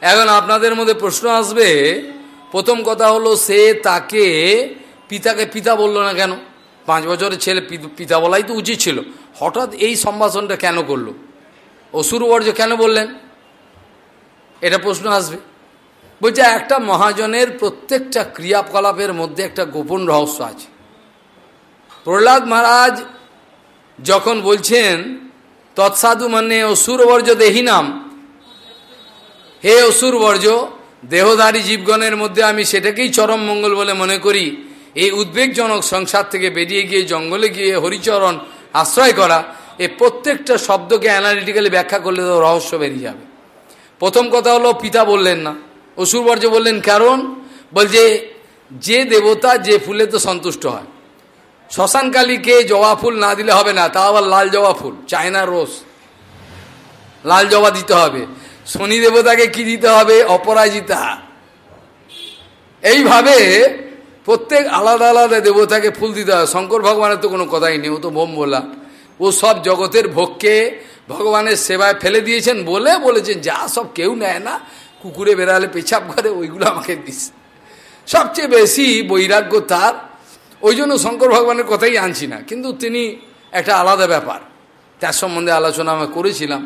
এখন আপনাদের মধ্যে প্রশ্ন আসবে, প্রথম কথা হলো সে তাকে পিতাকে পিতা বলল না কেন? পাঁচ বছরের ছেলে পিতা বলাই তো উচিত ছিল। হঠাৎ এই সম্ভাষণটা কেন করল? অসুরবর্য কেন বললেন? এটা প্রশ্ন আসবে। বলছে, একটা মহাজনের প্রত্যেকটা ক্রিয়াকলাপের মধ্যে একটা গোপন রহস্য আছে। প্রহ্লাদ মহারাজ যখন বলছেন, তৎসাধু মানে অসুরবর্জ দেহিনাম হে অসুরবর্জ দেহধারী জীবগণের মধ্যে আমি সেটাকেই চরম মঙ্গল বলে মনে করি। এই উদ্বেগজনক সংসার থেকে বেরিয়ে গিয়ে, জঙ্গলে গিয়ে হরিচরণ আশ্রয় করা এই প্রত্যেকটা শব্দকে অ্যানালিটিক্যালি ব্যাখ্যা করলে তো রহস্য বেরিয়ে যাবে। প্রথম কথা হলো, পিতা বললেন না। অসুরবর্য বললেন, কারণ? বলছে, যে দেবতা, যে ফুলে তো সন্তুষ্ট হয়। শ্মশানকালীকে জবা ফুল না দিলে হবে না, তা আবার লাল জবা ফুল, চায়না রোজ। লাল জবা দিতে হবে। শনি দেবতাকে কি দিতে হবে? অপরাজিতা। এইভাবে প্রত্যেক আলাদা আলাদা দেবতাকে ফুল দিতে হবে শঙ্কর ভগবানের তো কোনো কথাই নেই, ও তো বোম বলা ও সব জগতের ভোগকে ভগবানের সেবায় ফেলে দিয়েছেন বলে বলেছেন, যা সব কেউ নেয় না, কুকুরে বেড়ালে পেছাপ করে, ওইগুলো আমাকে দিস। সবচেয়ে বেশি বৈরাগ্য তার, ওই জন্য শঙ্কর ভগবানের কথাই আনছি না। কিন্তু তিনি একটা আলাদা ব্যাপার, তার সম্বন্ধে আলোচনা আমরা করেছিলাম।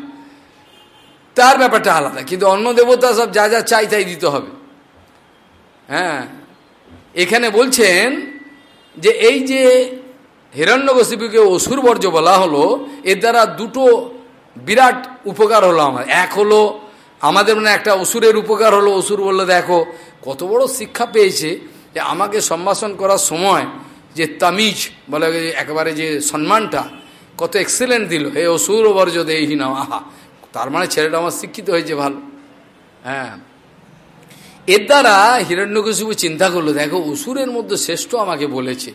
তার ব্যাপারটা আলাদা, কিন্তু অন্য দেবতা সব যা যা চাই তাই দিতে হবে। হ্যাঁ এখানে বলছেন যে এই যে হিরণ্যকশিপুকে অসুর বর্জ্য বলা হলো, এর দ্বারা দুটো বিরাট উপকার হলো আমার। এক হলো, আমাদের মানে একটা অসুরের উপকার হলো, অসুর বলল, দেখো, কত বড় শিক্ষা পেয়েছে যে আমাকে সম্ভাষণ করার সময় যে তামিজ বলে একেবারে যে সম্মানটা, কত এক্সেলেন্ট দিল। হে অসুর বর্জ্য দেহি না আহা তার মানে ছেলেটা আমার শিক্ষিত হয়েছে, ভালো। হ্যাঁ। এর দ্বারা হিরণ্যকশিপু চিন্তা করল, দেখো, অসুরের মধ্যে শ্রেষ্ঠ আমাকে বলেছে।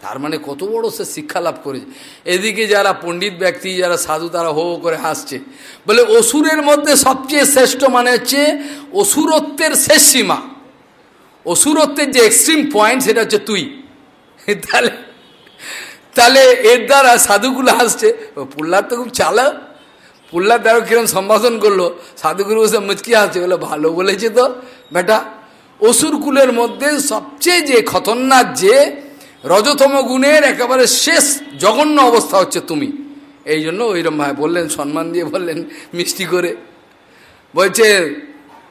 তার মানে কত বড় সে শিক্ষা লাভ করেছে। এদিকে যারা পণ্ডিত ব্যক্তি, যারা সাধু, তারা হো করে হাসছে। বলে, অসুরের মধ্যে সবচেয়ে শ্রেষ্ঠ মানে হচ্ছে অসুরত্বের শেষ সীমা। অসুরত্বের যে এক্সট্রিম পয়েন্ট সেটা হচ্ছে তুই। তাহলে তাহলে এর দ্বারা সাধুগুলো হাসছে। প্রহ্লাদ তো খুব চালা প্রহ্লাদ দ্বারা কিরম সম্ভাষণ করল। সাধুগুরু বসে মুচকি হাসছে, বলে, ভালো বলেছে তো, বেটা। অসুরকুলের মধ্যে সবচেয়ে যে খতরনাক যে, রজতম গুণের একেবারে শেষ জঘন্য অবস্থা হচ্ছে তুমি। এই জন্য ওইরম ভাই বললেন, সম্মান দিয়ে বললেন মিষ্টি করে। বলছে,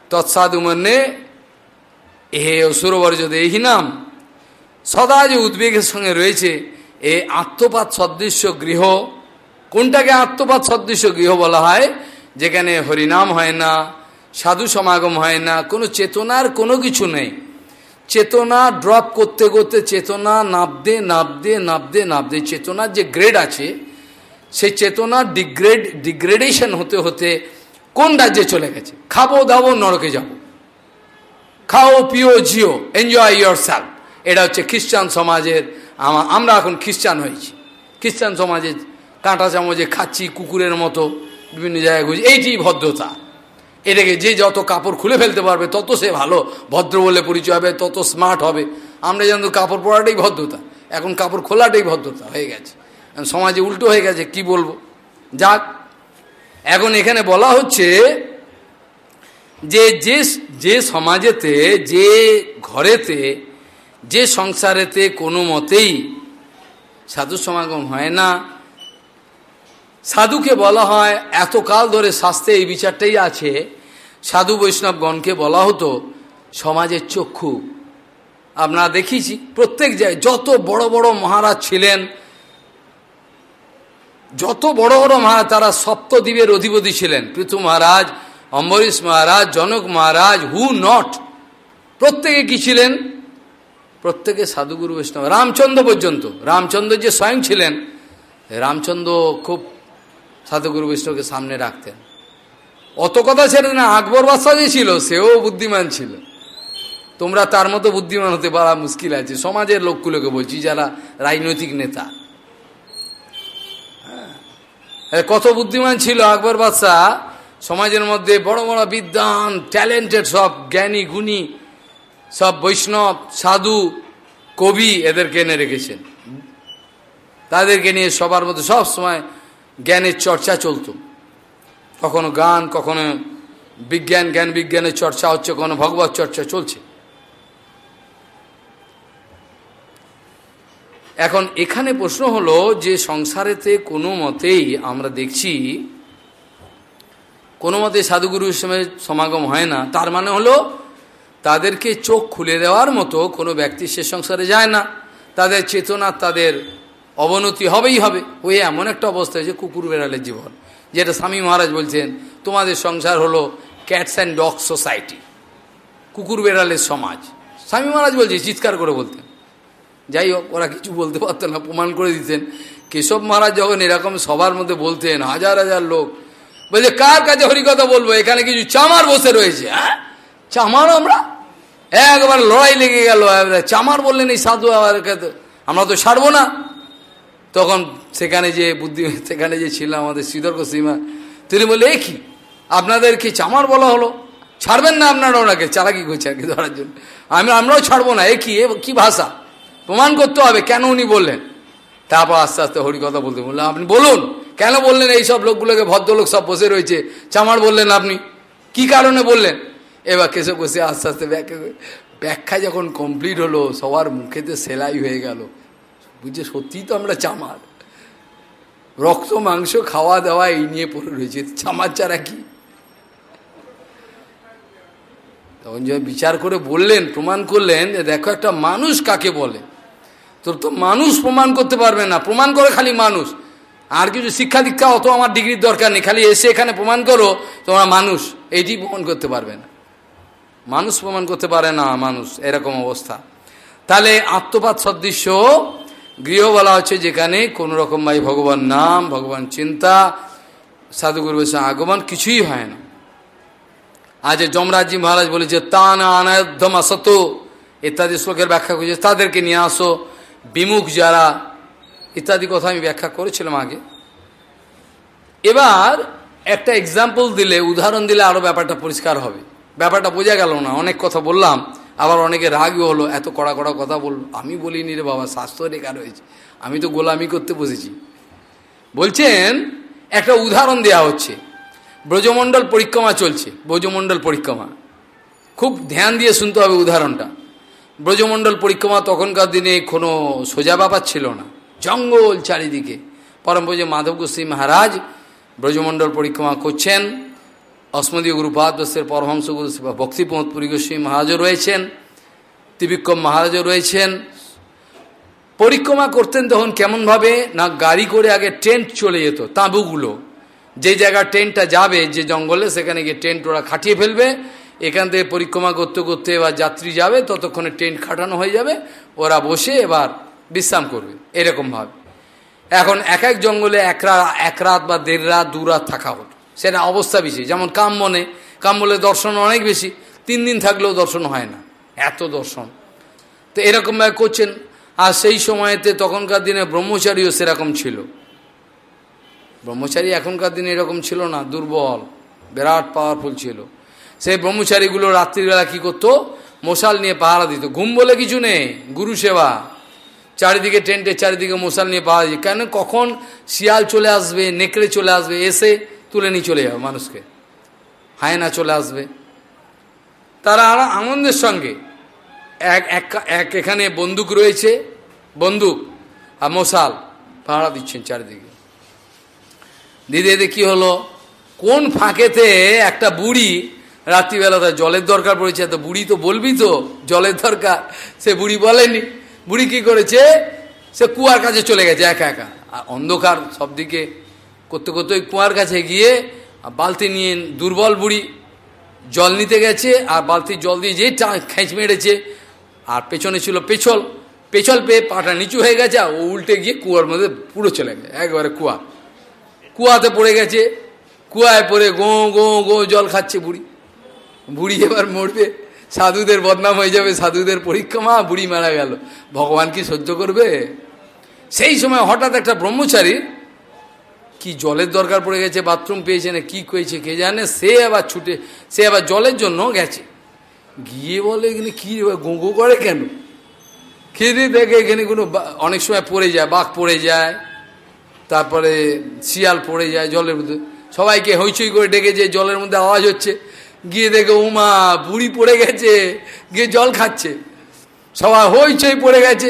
তৎসাধু মানে হে অসুরবর্জ এই নাম। সদা যে উদ্বেগের সঙ্গে রয়েছে, এ আত্মপাত সদৃশ্য গৃহ কোনটাকে আত্মপাত সদৃশ্য গৃহ বলা হয়? যেখানে হরিনাম হয় না, সাধু সমাগম হয় না, কোনো চেতনার কোনো কিছু নেই। চেতনা ড্রপ করতে করতে চেতনা নাবদে নাবদে নাবদে নাবদে চেতনার যে গ্রেড আছে, সেই চেতনা ডিগ্রেড ডিগ্রেডেশন হতে হতে কোন রাজ্যে চলে গেছে? খাব, দাবো, নরকে যাব। খাও, পিও, জিও এনজয় ইয়োর সেলফ এটা হচ্ছে খ্রিস্টান সমাজের আমরা এখন খ্রিস্টান হয়েছি। খ্রিস্টান সমাজে কাঁটা চামচে খাচ্ছি, কুকুরের মতো, বিভিন্ন জায়গায় ঘুরছি, এইটি ভদ্রতা। এটাকে যে যত কাপড় খুলে ফেলতে পারবে, তত সে ভালো। ভদ্র বলে পরিচয় হবে, তত স্মার্ট হবে। আমরা যেন কাপড় পরাটাই ভদ্রতা। এখন কাপড় খোলাটাই ভদ্রতা, হয়ে গেছে। সমাজে উল্টো হয়ে গেছে, কি বলব? যাক, এখন এখানে বলা হচ্ছে যে যে যে সমাজেতে, যে ঘরেতে, যে সংসারেতে কোনো মতেই সাধু সমাগম হয় না সাধুকে বলা হয়, এতকাল ধরে শাস্ত্রে এই বিচারটাই আছে। সাধু বৈষ্ণবগণকে বলা হতো সমাজের চক্ষু। আপনারা দেখিছি, প্রত্যেক জায়গায় যত বড় বড় মহারাজ ছিলেন, যত বড় বড় মহারাজ, তারা সপ্তদ্বীপের অধিপতি ছিলেন। পৃথু মহারাজ, অম্বরীশ মহারাজ, জনক মহারাজ, হু নট। প্রত্যেকে কি ছিলেন? প্রত্যেকে সাধুগুরু বৈষ্ণব। রামচন্দ্র পর্যন্ত। রামচন্দ্র যে স্বয়ং ছিলেন, রামচন্দ্র খুব সাধুগুরু বৈষ্ণবকে সামনে রাখতেন। অত কথা ছেড়ে না, আকবর বাদশাহ যে ছিল, সেও বুদ্ধিমান ছিল। তোমরা তার মতো বুদ্ধিমান হতে পারা মুশকিল আছে। সমাজের লোকগুলোকে বলছি, যারা রাজনৈতিক নেতা। হ্যাঁ কত বুদ্ধিমান ছিল আকবর বাদশাহ। সমাজের মধ্যে বড় বড় বিদ্যান ট্যালেন্টেড সব, জ্ঞানী, গুণী, সব বৈষ্ণব, সাধু, কবি এদেরকে এনে রেখেছেন। তাদেরকে নিয়ে সবার মধ্যে সব সময় জ্ঞানের চর্চা চলত। কখনো গান, কখনো বিজ্ঞান, জ্ঞান বিজ্ঞানের চর্চা হচ্ছে কোনো ভগবত চর্চা চলছে। এখন এখানে প্রশ্ন হলো যে সংসারেতে কোনো মতেই আমরা দেখছি, কোনো মতে সাধুগুরুর সময় সমাগম হয় না। তার মানে হলো তাদেরকে চোখ খুলে দেওয়ার মতো কোনো ব্যক্তি সে সংসারে যায় না। তাদের চেতনা, তাদের অবনতি হবেই হবে। ওই এমন একটা অবস্থা যে কুকুর বেড়ালের জীবন। যেটা স্বামী মহারাজ বলছেন, তোমাদের সংসার হলো ক্যাটস অ্যান্ড ডগ সোসাইটি কুকুর বেড়ালের সমাজ। স্বামী মহারাজ বলছে, চিৎকার করে বলতেন। যাই হোক, ওরা কিছু বলতে পারতো না, প্রমাণ করে দিতেন। কেশব মহারাজ যখন এরকম সবার মধ্যে বলতেন, হাজার হাজার লোক, বলছে, কার কাছে হরিকথা বলব? এখানে কিছু চামার বসে রয়েছে হ্যাঁ? চামার আমরা? একবার লড়াই লেগে গেল চামার বললেন, এই সাধু আমরা তো ছাড়বো না। তখন সেখানে যে বুদ্ধি, সেখানে যে ছিল আমাদের শ্রীধর্ক সীমা তিনি বলে এ কি? আপনাদেরকে চামার বলা হলো? ছাড়বেন না আপনারা ওনাকে? চালাকি করছে আর কি ধরার জন্য। আমি, আমরাও ছাড়বো না। এ কি? এ কি ভাষা? প্রমাণ করতে হবে কেন উনি বললেন? তারপর আস্তে আস্তে হরিকথা বলতে বললেন, আপনি বলুন, কেন বললেন এই সব লোকগুলোকে ভদ্রলোক সব বসে রয়েছে? চামার বললেন আপনি। কি কারণে বললেন? এবার কেসে বসে আস্তে আস্তে ব্যাখ্যা যখন কমপ্লিট হলো, সবার মুখেতে সেলাই হয়ে গেল। বুঝছে সত্যিই তো আমরা চামার। রক্ত, মাংস, খাওয়া দাওয়া এই নিয়ে পড়ে রয়েছে। চামার চারা কি? তখন যে বিচার করে বললেন, প্রমাণ করলেন যে দেখো একটা মানুষ কাকে বলে। তোর তো মানুষ প্রমাণ করতে পারবে না। প্রমাণ করে খালি মানুষ। আর কিছু শিক্ষা দীক্ষা অত আমার ডিগ্রির দরকার নেই। খালি এসে এখানে প্রমাণ করো, তোমরা মানুষ। এইটি প্রমাণ করতে পারবে না। মানুষ প্রমাণ করতে পারে না মানুষ। এরকম অবস্থা। তাহলে আত্মপাত সদৃশ্য গৃহ বলা হচ্ছে যেখানে কোনো রকম ভাই ভগবান নাম, ভগবান চিন্তা, সাধুগুরু আগমন, কিছুই হয় না। আজ যমরাজ্জি মহারাজ বলেছে, তান আনায়ধ্যম আসত। ইত্যাদি শ্লোকের ব্যাখ্যা করেছে, তাদেরকে নিয়ে আসো। বিমুখ যারা, ইত্যাদি কথা আমি ব্যাখ্যা করেছিলাম আগে। এবার একটা এক্সাম্পল দিলে, উদাহরণ দিলে আরও ব্যাপারটা পরিষ্কার হবে। ব্যাপারটা বোঝা গেল না, অনেক কথা বললাম। আবার অনেকে রাগও হলো, এত কড়া কড়া কথা বলল। আমি বলিনি রে বাবা, স্বাস্থ্য রেখা রয়েছে আমি তো গোলামি করতে বসেছি। বলছেন, একটা উদাহরণ দেয়া হচ্ছে। ব্রজমণ্ডল পরিক্রমা চলছে, ব্রজমণ্ডল পরিক্রমা। খুব ধ্যান দিয়ে শুনতে হবে উদাহরণটা। ব্রজমণ্ডল পরিক্রমা তখনকার দিনে কোনো সোজা ব্যাপার ছিল না। জঙ্গল চারিদিকে। পরম মাধব গোস্বী মহারাজ ব্রজমণ্ডল পরিক্রমা করছেন। অস্মদীয় গুরুপাদস্যের পরমহংস গুরু ভক্তিপ্রমোদ পুরী গোস্বী মহারাজও রয়েছেন, ত্রিবিক্রম মহারাজও রয়েছেন। পরিক্রমা করতেন তখন কেমনভাবে? না গাড়ি করে আগে টেন্ট চলে যেত, তাঁবুগুলো। যে জায়গা ট্রেনটা যাবে, যে জঙ্গলে, সেখানে গিয়ে টেন্ট ওরা খাটিয়ে ফেলবে। এখান থেকে পরিক্রমা করতে করতে এবার যাত্রী যাবে, ততক্ষণে টেন্ট খাটানো হয়ে যাবে। ওরা বসে এবার বিশ্রাম করবে, এরকমভাবে। এখন এক এক জঙ্গলে এক রাত এক রাত বা দেড় রাত, দু রাত থাকা হতো। সেটা অবস্থা বেশি। যেমন কামবনে, কামবলে দর্শন অনেক বেশি, তিন দিন থাকলেও দর্শন হয় না। এত দর্শন। তো এরকমভাবে করছেন, আর সেই সময়তে তখনকার দিনে ব্রহ্মচারীও সেরকম ছিল। ব্রহ্মচারী এখনকার দিনে এরকম ছিল না, দুর্বল, বিরাট পাওয়ারফুল ছিল। সেই ব্রহ্মচারীগুলো রাত্রিবেলা কি করতো? মশাল নিয়ে পাহারা দিত। ঘুম বলে কিছু নেই, গুরু সেবা। চারিদিকে টেন্টের চারিদিকে মশাল নিয়ে পাহারা দিত। কেন? কখন শিয়াল চলে আসবে, নেকড়ে চলে আসবে, এসে তুলে নিয়ে চলে যাবে মানুষকে। হায়না চলে আসবে। তারা আরও আনন্দের সঙ্গে। এক এক এখানে বন্দুক রয়েছে, বন্দুক আর মশাল পাহারা দিচ্ছেন চারিদিকে। দিদি, এতে কী হলো? কোন ফাঁকেতে একটা বুড়ি রাত্রিবেলা তার জলের দরকার পড়েছে? তো বুড়ি তো বলবি তো, জলের দরকার। সে বুড়ি বলেনি। বুড়ি কি করেছে? সে কুয়ার কাছে চলে গেছে, একা একা। আর অন্ধকার সব দিকে করতে করতে ওই কুয়ার কাছে গিয়ে বালতি নিয়ে দুর্বল বুড়ি জল নিতে গেছে আর বালতি জল দিয়ে যেই খেঁচ মেরেছে। আর পেছনে ছিল পেছল। পেছল পেয়ে পাটা নিচু হয়ে গেছে ও উল্টে গিয়ে কুয়ার মধ্যে পুরো চলে গেছে, একবারে কুয়া। কুয়াতে পড়ে গেছে। কুয়ায় পড়ে গো গো গো জল খাচ্ছে বুড়ি। বুড়ি এবার মরবে। সাধুদের বদনাম হয়ে যাবে, সাধুদের পরীক্ষা, মা, বুড়ি মারা গেল। ভগবান কি সহ্য করবে? সেই সময় হঠাৎ একটা ব্রহ্মচারী কি জলের দরকার পড়ে গেছে, বাথরুম পেয়েছে না, কি করেছে কে জানে, সে আবার ছুটে, সে আবার জলের জন্য গেছে। গিয়ে বলে, এখানে কি গোঁগো করে কেন? খেয়ে দেখে এখানে কোনো অনেক সময় পড়ে যায়, বাঘ পড়ে যায়, তারপরে শিয়াল পড়ে যায় জলের মধ্যে। সবাইকে হইচই করে ডেকে যে জলের মধ্যে আওয়াজ হচ্ছে। গিয়ে দেখে, উমা, বুড়ি পড়ে গেছে, গিয়ে জল খাচ্ছে। সবাই হইচই পড়ে গেছে।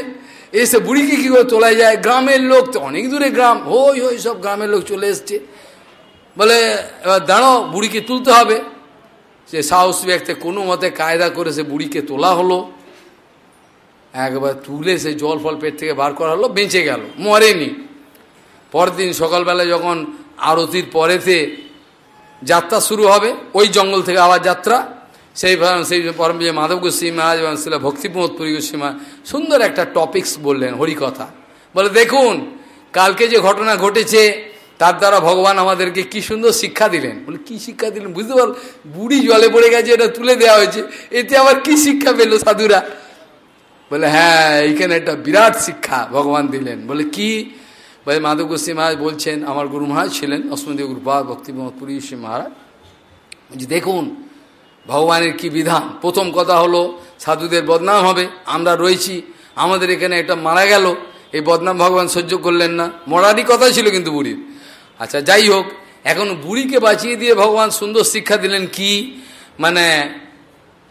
এসে বুড়িকে কী করে তোলা যায়? গ্রামের লোক তো অনেক দূরে গ্রাম। হই হই, সব গ্রামের লোক চলে এসছে। বলে, এবার দাঁড়ো বুড়িকে তুলতে হবে। সে সাহস ব্যক্তি, কোনো মতে কায়দা করে সে বুড়িকে তোলা হলো। একবার তুলে সে জল ফল পেট থেকে বার করা হলো, বেঁচে গেল, মরেনি। পরের দিন সকালবেলা যখন আরতির পরেতে যাত্রা শুরু হবে, ওই জঙ্গল থেকে আবার যাত্রা সেই সেই পরম যে মাধব গোস্বী মহারাজ এবং শিলা ভক্তিপ্রমোদ পুরী গোস্বী সুন্দর একটা টপিক্স বললেন হরিকথা। বলে, দেখুন, কালকে যে ঘটনা ঘটেছে, তার দ্বারা ভগবান আমাদেরকে কি সুন্দর শিক্ষা দিলেন। বলে, কি শিক্ষা দিলেন? বুঝতে পার বুড়ি জলে পড়ে গেছে, এটা তুলে দেওয়া হয়েছে, এতে আবার কি শিক্ষা পেল সাধুরা? বলে হ্যাঁ এইখানে একটা বিরাট শিক্ষা ভগবান দিলেন। বলে, কি? বলে, মাধব গোস্বী মহারাজ বলছেন, আমার গুরু মহারাজ ছিলেন অস্মদীয় গুরুপা ভক্তিমোহন পুরী মহারাজ। যে দেখুন ভগবানের কি বিধান? প্রথম কথা হলো, সাধুদের বদনাম হবে, আমরা রয়েছি, আমাদের এখানে একটা মারা গেল, এই বদনাম ভগবান সহ্য করলেন না। মরারই কথা ছিল কিন্তু বুড়ির। আচ্ছা যাই হোক, এখন বুড়িকে বাঁচিয়ে দিয়ে ভগবান সুন্দর শিক্ষা দিলেন কি? মানে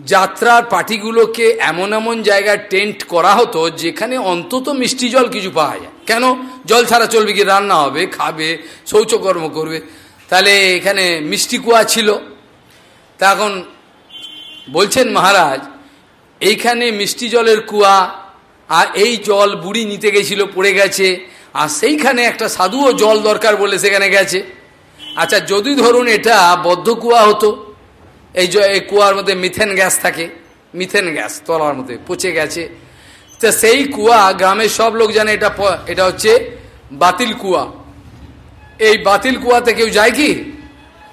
যাত্রার পার্টিগুলোকে এমন এমন জায়গায় টেন্ট করা হতো, যেখানে অন্তত মিষ্টি জল কিছু পাওয়া যায়। কেন? জল ছাড়া চলবে কি? রান্না হবে, খাবে, শৌচকর্ম করবে। তাহলে এখানে মিষ্টি কুয়া ছিল। তা এখন বলছেন মহারাজ, এইখানে মিষ্টি জলের কুয়া, আর এই জল বুড়ি নিতে গেছিল, পড়ে গেছে, আর সেইখানে একটা সাধুও জল দরকার বলে সেখানে গেছে। আচ্ছা যদি ধরুন এটা বদ্ধ কুয়া হতো, এই এই কুয়ার মধ্যে মিথেন গ্যাস থাকে, মিথেন গ্যাস তলার মধ্যে পচে গেছে, তা সেই কুয়া গ্রামের সব লোক জানে এটা এটা হচ্ছে বাতিল কুয়া। এই বাতিল কুয়াতে কেউ যায় কি?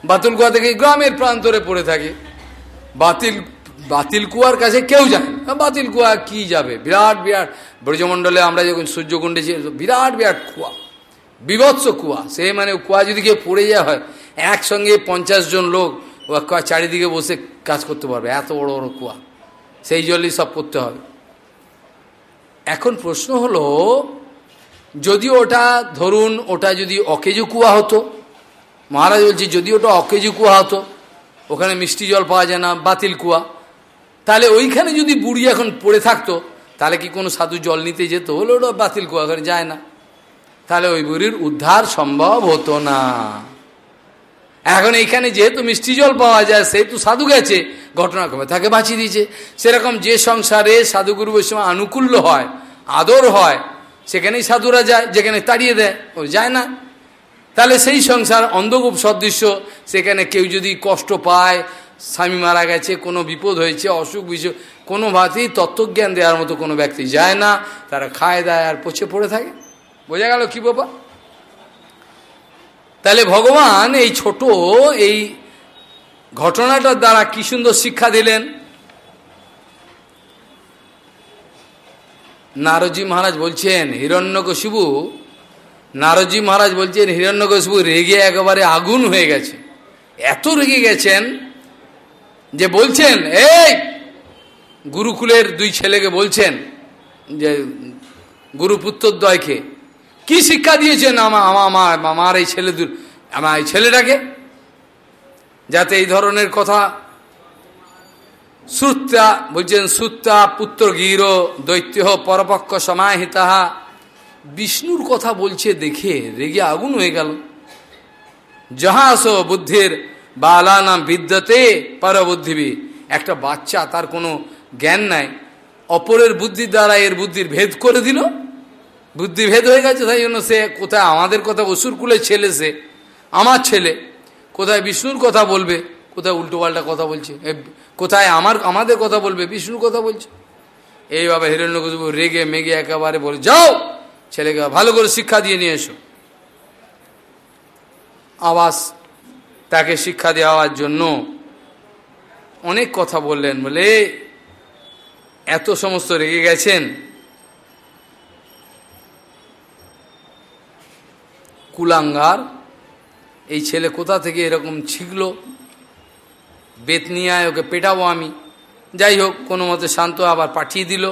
বাতিল কুয়া থেকে গ্রামের প্রান্তরে পড়ে থাকে। বাতিল বাতিল কুয়ার কাছে কেউ যায় বাতিল কুয়া কি যাবে? বিরাট বিরাট। ব্রজমণ্ডলে আমরা যখন সূর্যকুণ্ডে বিরাট বিরাট কুয়া। বিভৎস কুয়া। সে মানে কুয়া যদি কেউ পড়ে যাওয়া হয়, একসঙ্গে পঞ্চাশ জন লোক চারিদিকে বসে কাজ করতে পারবে। এত বড় বড় কুয়া। সেই জলই সব করতে হবে। এখন প্রশ্ন হলো, যদি ওটা, ধরুন ওটা যদি অকেজু কুয়া হতো, মহারাজ বলছি, যদি ওটা অকেজু কুয়া হতো ওখানে মিষ্টি জল পাওয়া যায় না, বাতিল কুয়া। তাহলে ওইখানে যদি বুড়ি এখন পড়ে থাকতো, তাহলে কি কোনো সাধু জল নিতে যেত? হলো ওটা বাতিল কুয়া, ওখানে যায় না। তাহলে ওই বুড়ির উদ্ধার সম্ভব হতো না। এখন এইখানে যেহেতু মিষ্টি জল পাওয়া যায়, সেহেতু সাধু গেছে, ঘটনা ঘটনাক্রমে তাকে বাঁচিয়ে দিয়েছে। সেরকম যে সংসারে সাধুগুরু বৈষ্ণব আনুকূল্য হয়, আদর হয়, সেখানেই সাধুরা যায়, যেখানে তাড়িয়ে দেয়, ও যায় না। তাহলে সেই সংসার অন্ধকূপ সদৃশ্য, সেখানে কেউ যদি কষ্ট পায়, স্বামী মারা গেছে, কোনো বিপদ হয়েছে, অসুখ বিসুখ, কোনো ভাতেই তত্ত্বজ্ঞান দেওয়ার মতো কোনো ব্যক্তি যায় না, তারা খায় দায় আর পচে পড়ে থাকে। বোঝা গেল কি বাবা তাহলে ভগবান এই ছোট, এই ঘটনাটার দ্বারা কি সুন্দর শিক্ষা দিলেন? নারজি মহারাজ বলছেন হিরণ্যকশিবু নারজি মহারাজ বলছেন হিরণ্যকশিবু রেগে একেবারে আগুন হয়ে গেছে। এত রেগে গেছেন যে বলছেন, এই, গুরুকুলের দুই ছেলেকে বলছেন যে গুরুপুত্রদ্বয়কে কি শিক্ষা দিয়েছেন আমার আমার আমার এই ছেলে আমার এই ছেলেটাকে? যাতে এই ধরনের কথা শ্রুতা বলছেন শ্রুতা পুত্র গির দৈত্য পরপক্ষ সমাহিতাহা বিষ্ণুর কথা বলছে দেখে রেগে আগুন হয়ে গেল। যাহাস বুদ্ধির বালা নাম বিদ্যতে পরবুদ্ধিবি। একটা বাচ্চা তার কোনো জ্ঞান নাই। অপরের বুদ্ধির দ্বারা এর বুদ্ধির ভেদ করে দিল। বুদ্ধি ভেদ হয়ে গেছে, তাই জন্য সে কোথায় আমাদের কথা অসুর কুলের ছেলে সে, আমার ছেলে, কোথায় বিষ্ণুর কথা বলবে, কোথায় উল্টো পাল্টা কথা বলছে কোথায় আমার, আমাদের কথা বলবে, বিষ্ণুর কথা বলছে। এইভাবে হিরণ্যকশিপু রেগে মেগে একেবারে বলে, যাও! ছেলেকে ভালো করে শিক্ষা দিয়ে নিয়ে এসো। আবাস তাকে শিক্ষা দেওয়ার জন্য অনেক কথা বললেন, বলে এত সমস্ত রেগে গেছেন? কুলাঙ্গার, এই ছেলে কোথা থেকে এরকম ছিগল? বেত নিয়ে ওকে পেটাবো আমি। যাই হোক, কোনো মতে শান্ত আবার পাঠিয়ে দিল।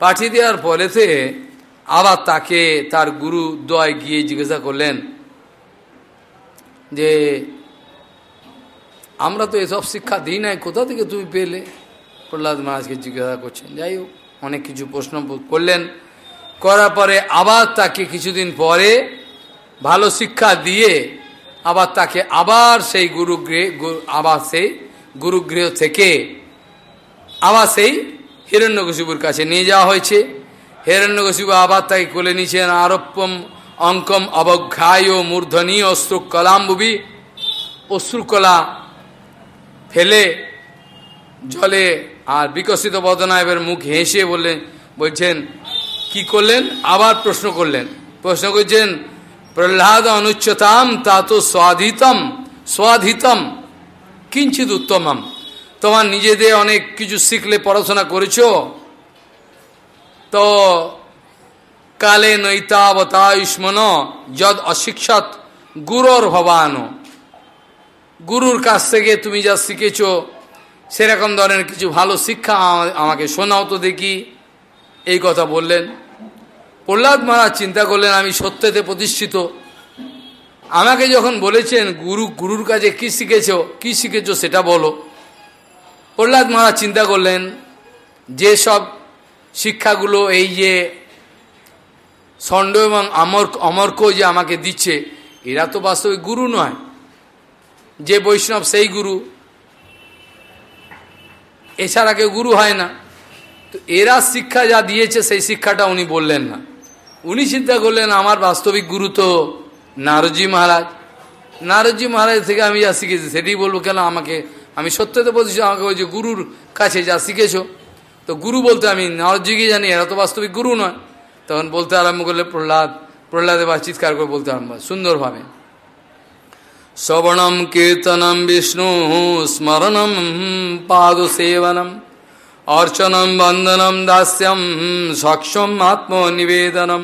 পাঠিয়ে দেওয়ার পরেতে আবার তাকে তার গুরু দয় গিয়ে জিজ্ঞাসা করলেন যে, আমরা তো এসব শিক্ষা দিই নাই, কোথা থেকে তুমি পেলে? প্রহ্লাদ মহারাজকে জিজ্ঞাসা করছেন, যাই হোক, অনেক কিছু প্রশ্ন করলেন। করার পরে আবার তাকে কিছুদিন পরে ভালো শিক্ষা দিয়ে আবার তাকে আবার সেই গুরুগৃহে আবার সেই গুরুগৃহ থেকে আবার সেই হিরণ্যকশিপুর কাছে নিয়ে যাওয়া হয়েছে। হিরণ্যকশিপু আবার তাকে কোলে নিয়েছেন আরোপ্যম অঙ্কম অবঘায় মূর্ধনী অশ্রুকলাম্বুবি অশ্রুকলা ফেলে জলে আর বিকশিত বদনা এবার মুখ হেসে বললেন, বলছেন, কি করলেন? আবার প্রশ্ন করলেন। প্রশ্ন করছেন, প্রহ্লাদ অনুচ্চতাম তা তো স্বাধিতম স্বাধিতম কিঞ্চিত উত্তমম তোমার নিজেদের অনেক কিছু শিখলে পড়াশোনা করেছ তো কালে নৈতাবতায়ুষ্মন যদ অশিক্ষত গুরুর ভবান। গুরুর কাছ থেকে তুমি যা শিখেছ, সেরকম ধরনের কিছু ভালো শিক্ষা আমাকে শোনাও তো দেখি। এই কথা বললেন। প্রহ্লাদ মহারাজ চিন্তা করলেন, আমি সত্যতে প্রতিষ্ঠিত। আমাকে যখন বলেছেন, গুরু, গুরুর কাছে কি শিখেছ কি শিখেছ সেটা বলো। প্রহ্লাদ মহারাজ চিন্তা করলেন, যে সব শিক্ষাগুলো এই যে ষণ্ড এবং অমর অমর্ক যে আমাকে দিচ্ছে, এরা তো বাস্তবিক গুরু নয়। যে বৈষ্ণব সেই গুরু। এছাড়া কেউ গুরু হয় না। তো এরা শিক্ষা যা দিয়েছে, সেই শিক্ষাটা উনি বললেন না। উনি চিন্তা করলেন, আমার বাস্তবিক গুরু তো নারজি মহারাজ। নারজি মহারাজ থেকে আমি যা শিখেছি, সেটাই বলব, কেন আমাকে, আমি সত্যতে বলছি আমাকে ওই যে গুরুর কাছে যা শিখেছ তো গুরু বলতে আমি নারদজিকে জানি, এরা তো বাস্তবিক গুরু নয়। তখন বলতে আরম্ভ করলে প্রহ্লাদ প্রহ্লাদ এবার চিৎকার করে বলতে আরম্ভ সুন্দরভাবে। শ্রবণম কীর্তনম বিষ্ণু স্মরণম পাদ সেবনম, অর্চনম বন্দনম দাস্যম সক্ষম আত্মনিবেদনম।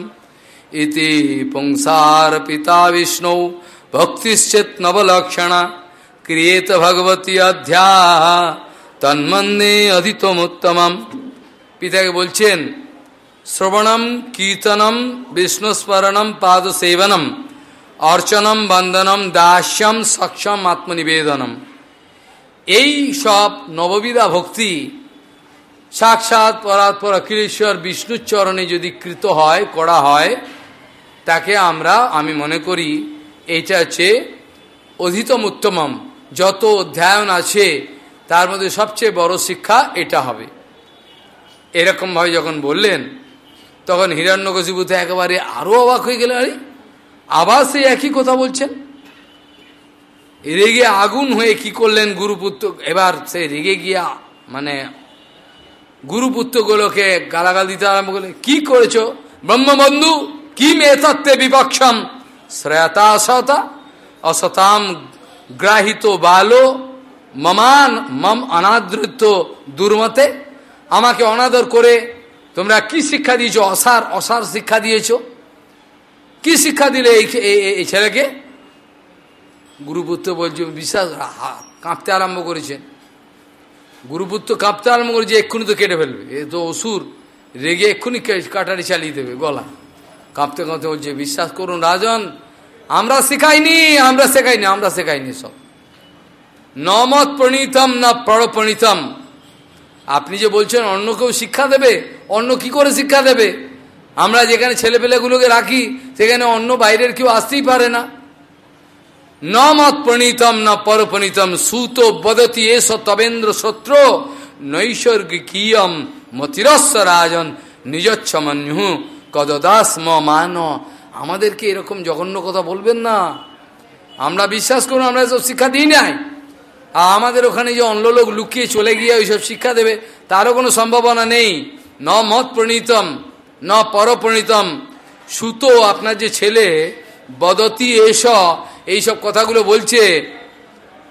ইতি পুংসার পিতা বিষ্ণু, ভক্তিশ্চেত নবলক্ষণা, ক্রিয়েত ভগবতী অধ্যা তন্মন্দে অধিতমোত্তমম। পিতাকে বলছেন, শ্রবণম, কীর্তনম, বিষ্ণুস্মরণম পাদ সেবনম অর্চনম, বন্দনম, দাস্যম, সক্ষম, আত্মনিবেদনম। এই সব নববিধা ভক্তি সাক্ষাৎ পরাৎপর অখিলেশ্বর বিষ্ণুর চরণে যদি কৃত হয়, করা হয়, তাকে আমরা, আমি মনে করি এইটা হচ্ছে অধিতম উত্তমম যত অধ্যায়ন আছে তার মধ্যে সবচেয়ে বড় শিক্ষা এটা হবে। এরকমভাবে যখন বললেন, তখন হিরণ্যকশিপুতে একেবারে আরও অবাক হয়ে গেল আরে, আবার সেই একই কথা বলছেন? রেগে আগুন হয়ে কি করলেন গুরুপুত্র? এবার সে রেগে গিয়া মানে গুরুপুত্রগুলোকে গালাগাল দিতে আরম্ভ করলে কি করেছ? ব্রহ্মবন্ধু, কি মেতত্বে বিপক্ষম? শ্রেয়তা, অসতা, অসতাম গ্রাহিত বালো মমান, মম অনাদৃত দুর্মতে আমাকে অনাদর করে তোমরা কি শিক্ষা দিয়েছ? অসার অসার শিক্ষা দিয়েছ? কি শিক্ষা দিলে এই ছেলেকে? গুরুপুত্র বলছে, বিশ্বাস কাঁপতে আরম্ভ করেছেন গুরুপুত্র কাঁপতে আরম্ভ করেছে, এক্ষুনি তো কেটে ফেলবে। এ তো অসুর, রেগে এক্ষুনি কাটারি চালিয়ে দেবে, গলা। কাঁপতে কাঁপতে বলছে, বিশ্বাস করুন রাজন, আমরা শেখাইনি আমরা শেখাইনি আমরা শেখাইনি সব। নমত প্রণীতম না প্রণীতম আপনি যে বলছেন অন্য কেউ শিক্ষা দেবে, অন্য কি করে শিক্ষা দেবে? আমরা যেখানে ছেলেপেলেগুলোকে রাখি, সেখানে অন্য বাইরের কেউ আসতেই পারে না। ন মত প্রণীতম না পরপ্রণীতম সুত বদতি এস তবেন্দ্র সত্র নৈসর্গিকীয়ম মতিরস্ব রাজন, নিজচ্ছমন্যু কদদাস মান। আমাদেরকে এরকম জঘন্য কথা বলবেন না। আমরা বিশ্বাস করুন, আমরা এসব শিক্ষা দিই নাই। আর আমাদের ওখানে যে অন্য লোক লুকিয়ে চলে গিয়ে ওইসব শিক্ষা দেবে, তারও কোনো সম্ভাবনা নেই। ন মত প্রণীতম, ন পরপ্রণীতম সুতো, আপনার যে ছেলে, বদতি এস, এইসব কথাগুলো বলছে।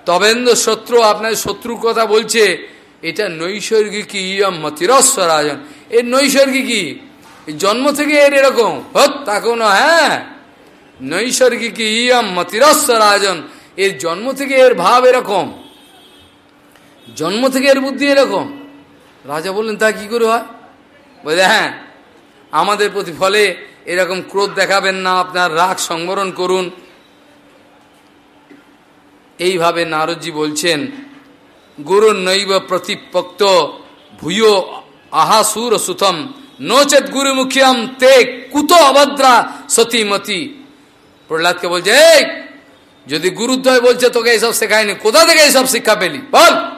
তবেন্দ্র শত্রু, আপনার শত্রুর কথা বলছে। এটা নৈসর্গিক ইয়ম মতিরস্ব রাজন এর নৈসর্গিকই জন্ম থেকে এর এরকম। হত, তাকেও না হ্যাঁ। নৈসর্গিক ইয়ম মতিরস্ব রাজন এর জন্ম থেকে এর ভাব এরকম। জন্ম থেকে এর বুদ্ধি এরকম। রাজা বললেন, তা কি করে হয়? বলে হ্যাঁ আমাদের প্রতি ফলে এরকম ক্রোধ দেখাবেন না, আপনার রাগ সংবরণ করুন। এইভাবে নারদজি বলছেন গুরু নৈব প্রতিপক্ত ভূয় আহাসুর সুতম নোচেত গুরুমুখিয়াম তে কুত অভদ্রা সতীমতি। প্রহ্লাদকে বলছে, এই, যদি গুরুদ্বয় বলছে, তোকে এইসব শেখায়নি, কোথা থেকে এইসব শিক্ষা পেলি? বল।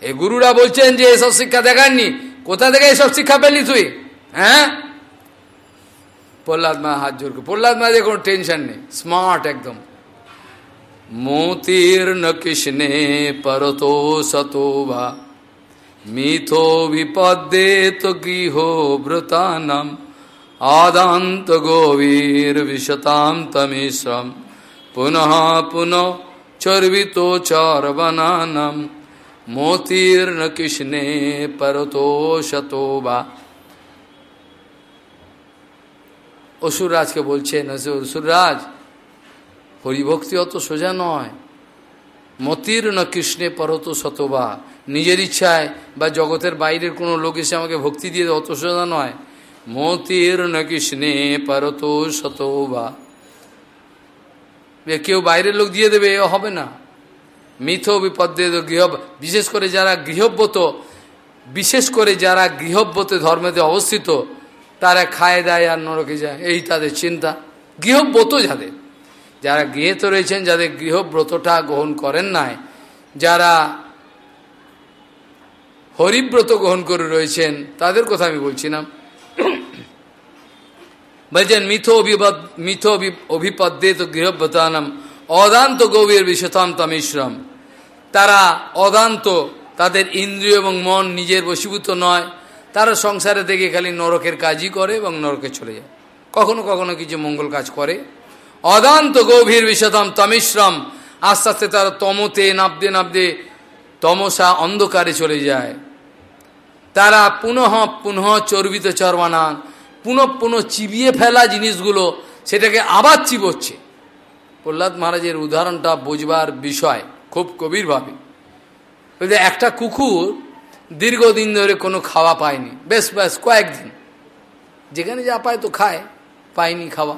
এই গুরুরা বলছেন যে এসব শিক্ষা দেখাননি। কোথা থেকে এইসব শিক্ষা পেলি তুই? হ্যাঁ? প্রহ্লাদ মা হাত জোর প্রহ্লাদ মা কোনো টেনশন নেই। স্মার্ট একদম। মোতির্ন কৃষ্ণে পরতো সতো বা মিথো বিপদে তো গৃহ ব্রতানম। আদান্ত গোবীর বিশতাম তমিশ্রম। পুনঃ পুনঃ চর্বিত চর্বনানম। মোতির্ন কৃষ্ণে পরতো শতো বা অসুররাজকে বলছেন অসুররাজ, হরিভক্তি অত সোজা নয়। মতির ন কৃষ্ণে পরত শতবা নিজের ইচ্ছায় বা জগতের বাইরের কোনো লোক এসে আমাকে ভক্তি দিয়ে অত সোজা নয়। মতির ন কৃষ্ণে পরত শতবা কেউ বাইরের লোক দিয়ে দেবে, এ হবে না। মিথ বিপদে গৃহ বিশেষ করে যারা গৃহব্রত, বিশেষ করে যারা গৃহব্রত ধর্মেতে অবস্থিত, তারা খায় দেয় আর নরকে যায়। এই তাদের চিন্তা। গৃহব্রত যাদের। যারা গৃহেতে রয়েছেন, যাদের গৃহব্রতটা গ্রহণ করেন নাই, যারা হরিব্রত গ্রহণ করে রয়েছেন, তাদের কথা আমি বলছিলাম বলছেন মিথ অভিপদ মিথ অভিপদ্যে তো গৃহব্রতানম অদান্ত গভীর বিশতাম তমিশ্রম তারা অদান্ত তাদের ইন্দ্রিয় এবং মন নিজের বশীভূত নয়। তারা সংসারে থেকে খালি নরকের কাজই করে এবং নরকে চলে যায়। কখনো কখনো কিছু মঙ্গল কাজ করে। অদান্ত গভীর বিষতম তমিশ্রম, আস্তে আস্তে তারা তমতে নাবদে নাবদে তমসা অন্ধকারে চলে যায়। তারা পুনঃ পুনঃ চর্বিত চর্বানান পুনঃ পুনঃ চিবিয়ে ফেলা জিনিসগুলো সেটাকে আবার চিবোচ্ছে। প্রহ্লাদ মহারাজের উদাহরণটা বুঝবার বিষয়। খুব গভীরভাবে একটা কুকুর দীর্ঘদিন ধরে কোনো খাওয়া পায়নি। বেশ বেশ, কয়েকদিন। যেখানে যা পায় তো খায়, পায়নি খাওয়া।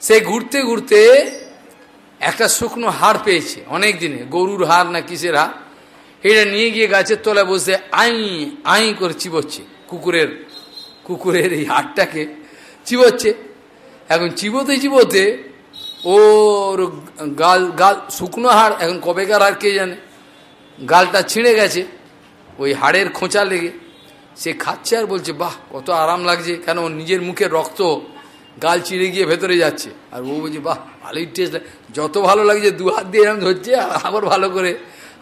সে ঘুরতে ঘুরতে একটা শুকনো হাড় পেয়েছে অনেক দিনে গরুর হাড় না কিসের হাড়। এটা নিয়ে গিয়ে গাছের তলায় বসে আই আই করে চিবোচ্ছে। কুকুরের কুকুরের এই হাড়টাকে চিবোচ্ছে। এখন চিবোতে চিবোতে ওর গাল গাল, শুকনো হাড়, এখন কবেকার হাড় কে জানে? গালটা ছিঁড়ে গেছে, ওই হাড়ের খোঁচা লেগে। সে খাচ্ছে আর বলছে, বাহ, কত আরাম লাগছে। কেন নিজের মুখে রক্ত গাল চিড়ে গিয়ে ভেতরে যাচ্ছে। আর ও বলছে, বাহ, ভালোই টেস্ট যত ভালো লাগছে, দু হাত দিয়ে এরকম ধরছে, আর আবার ভালো করে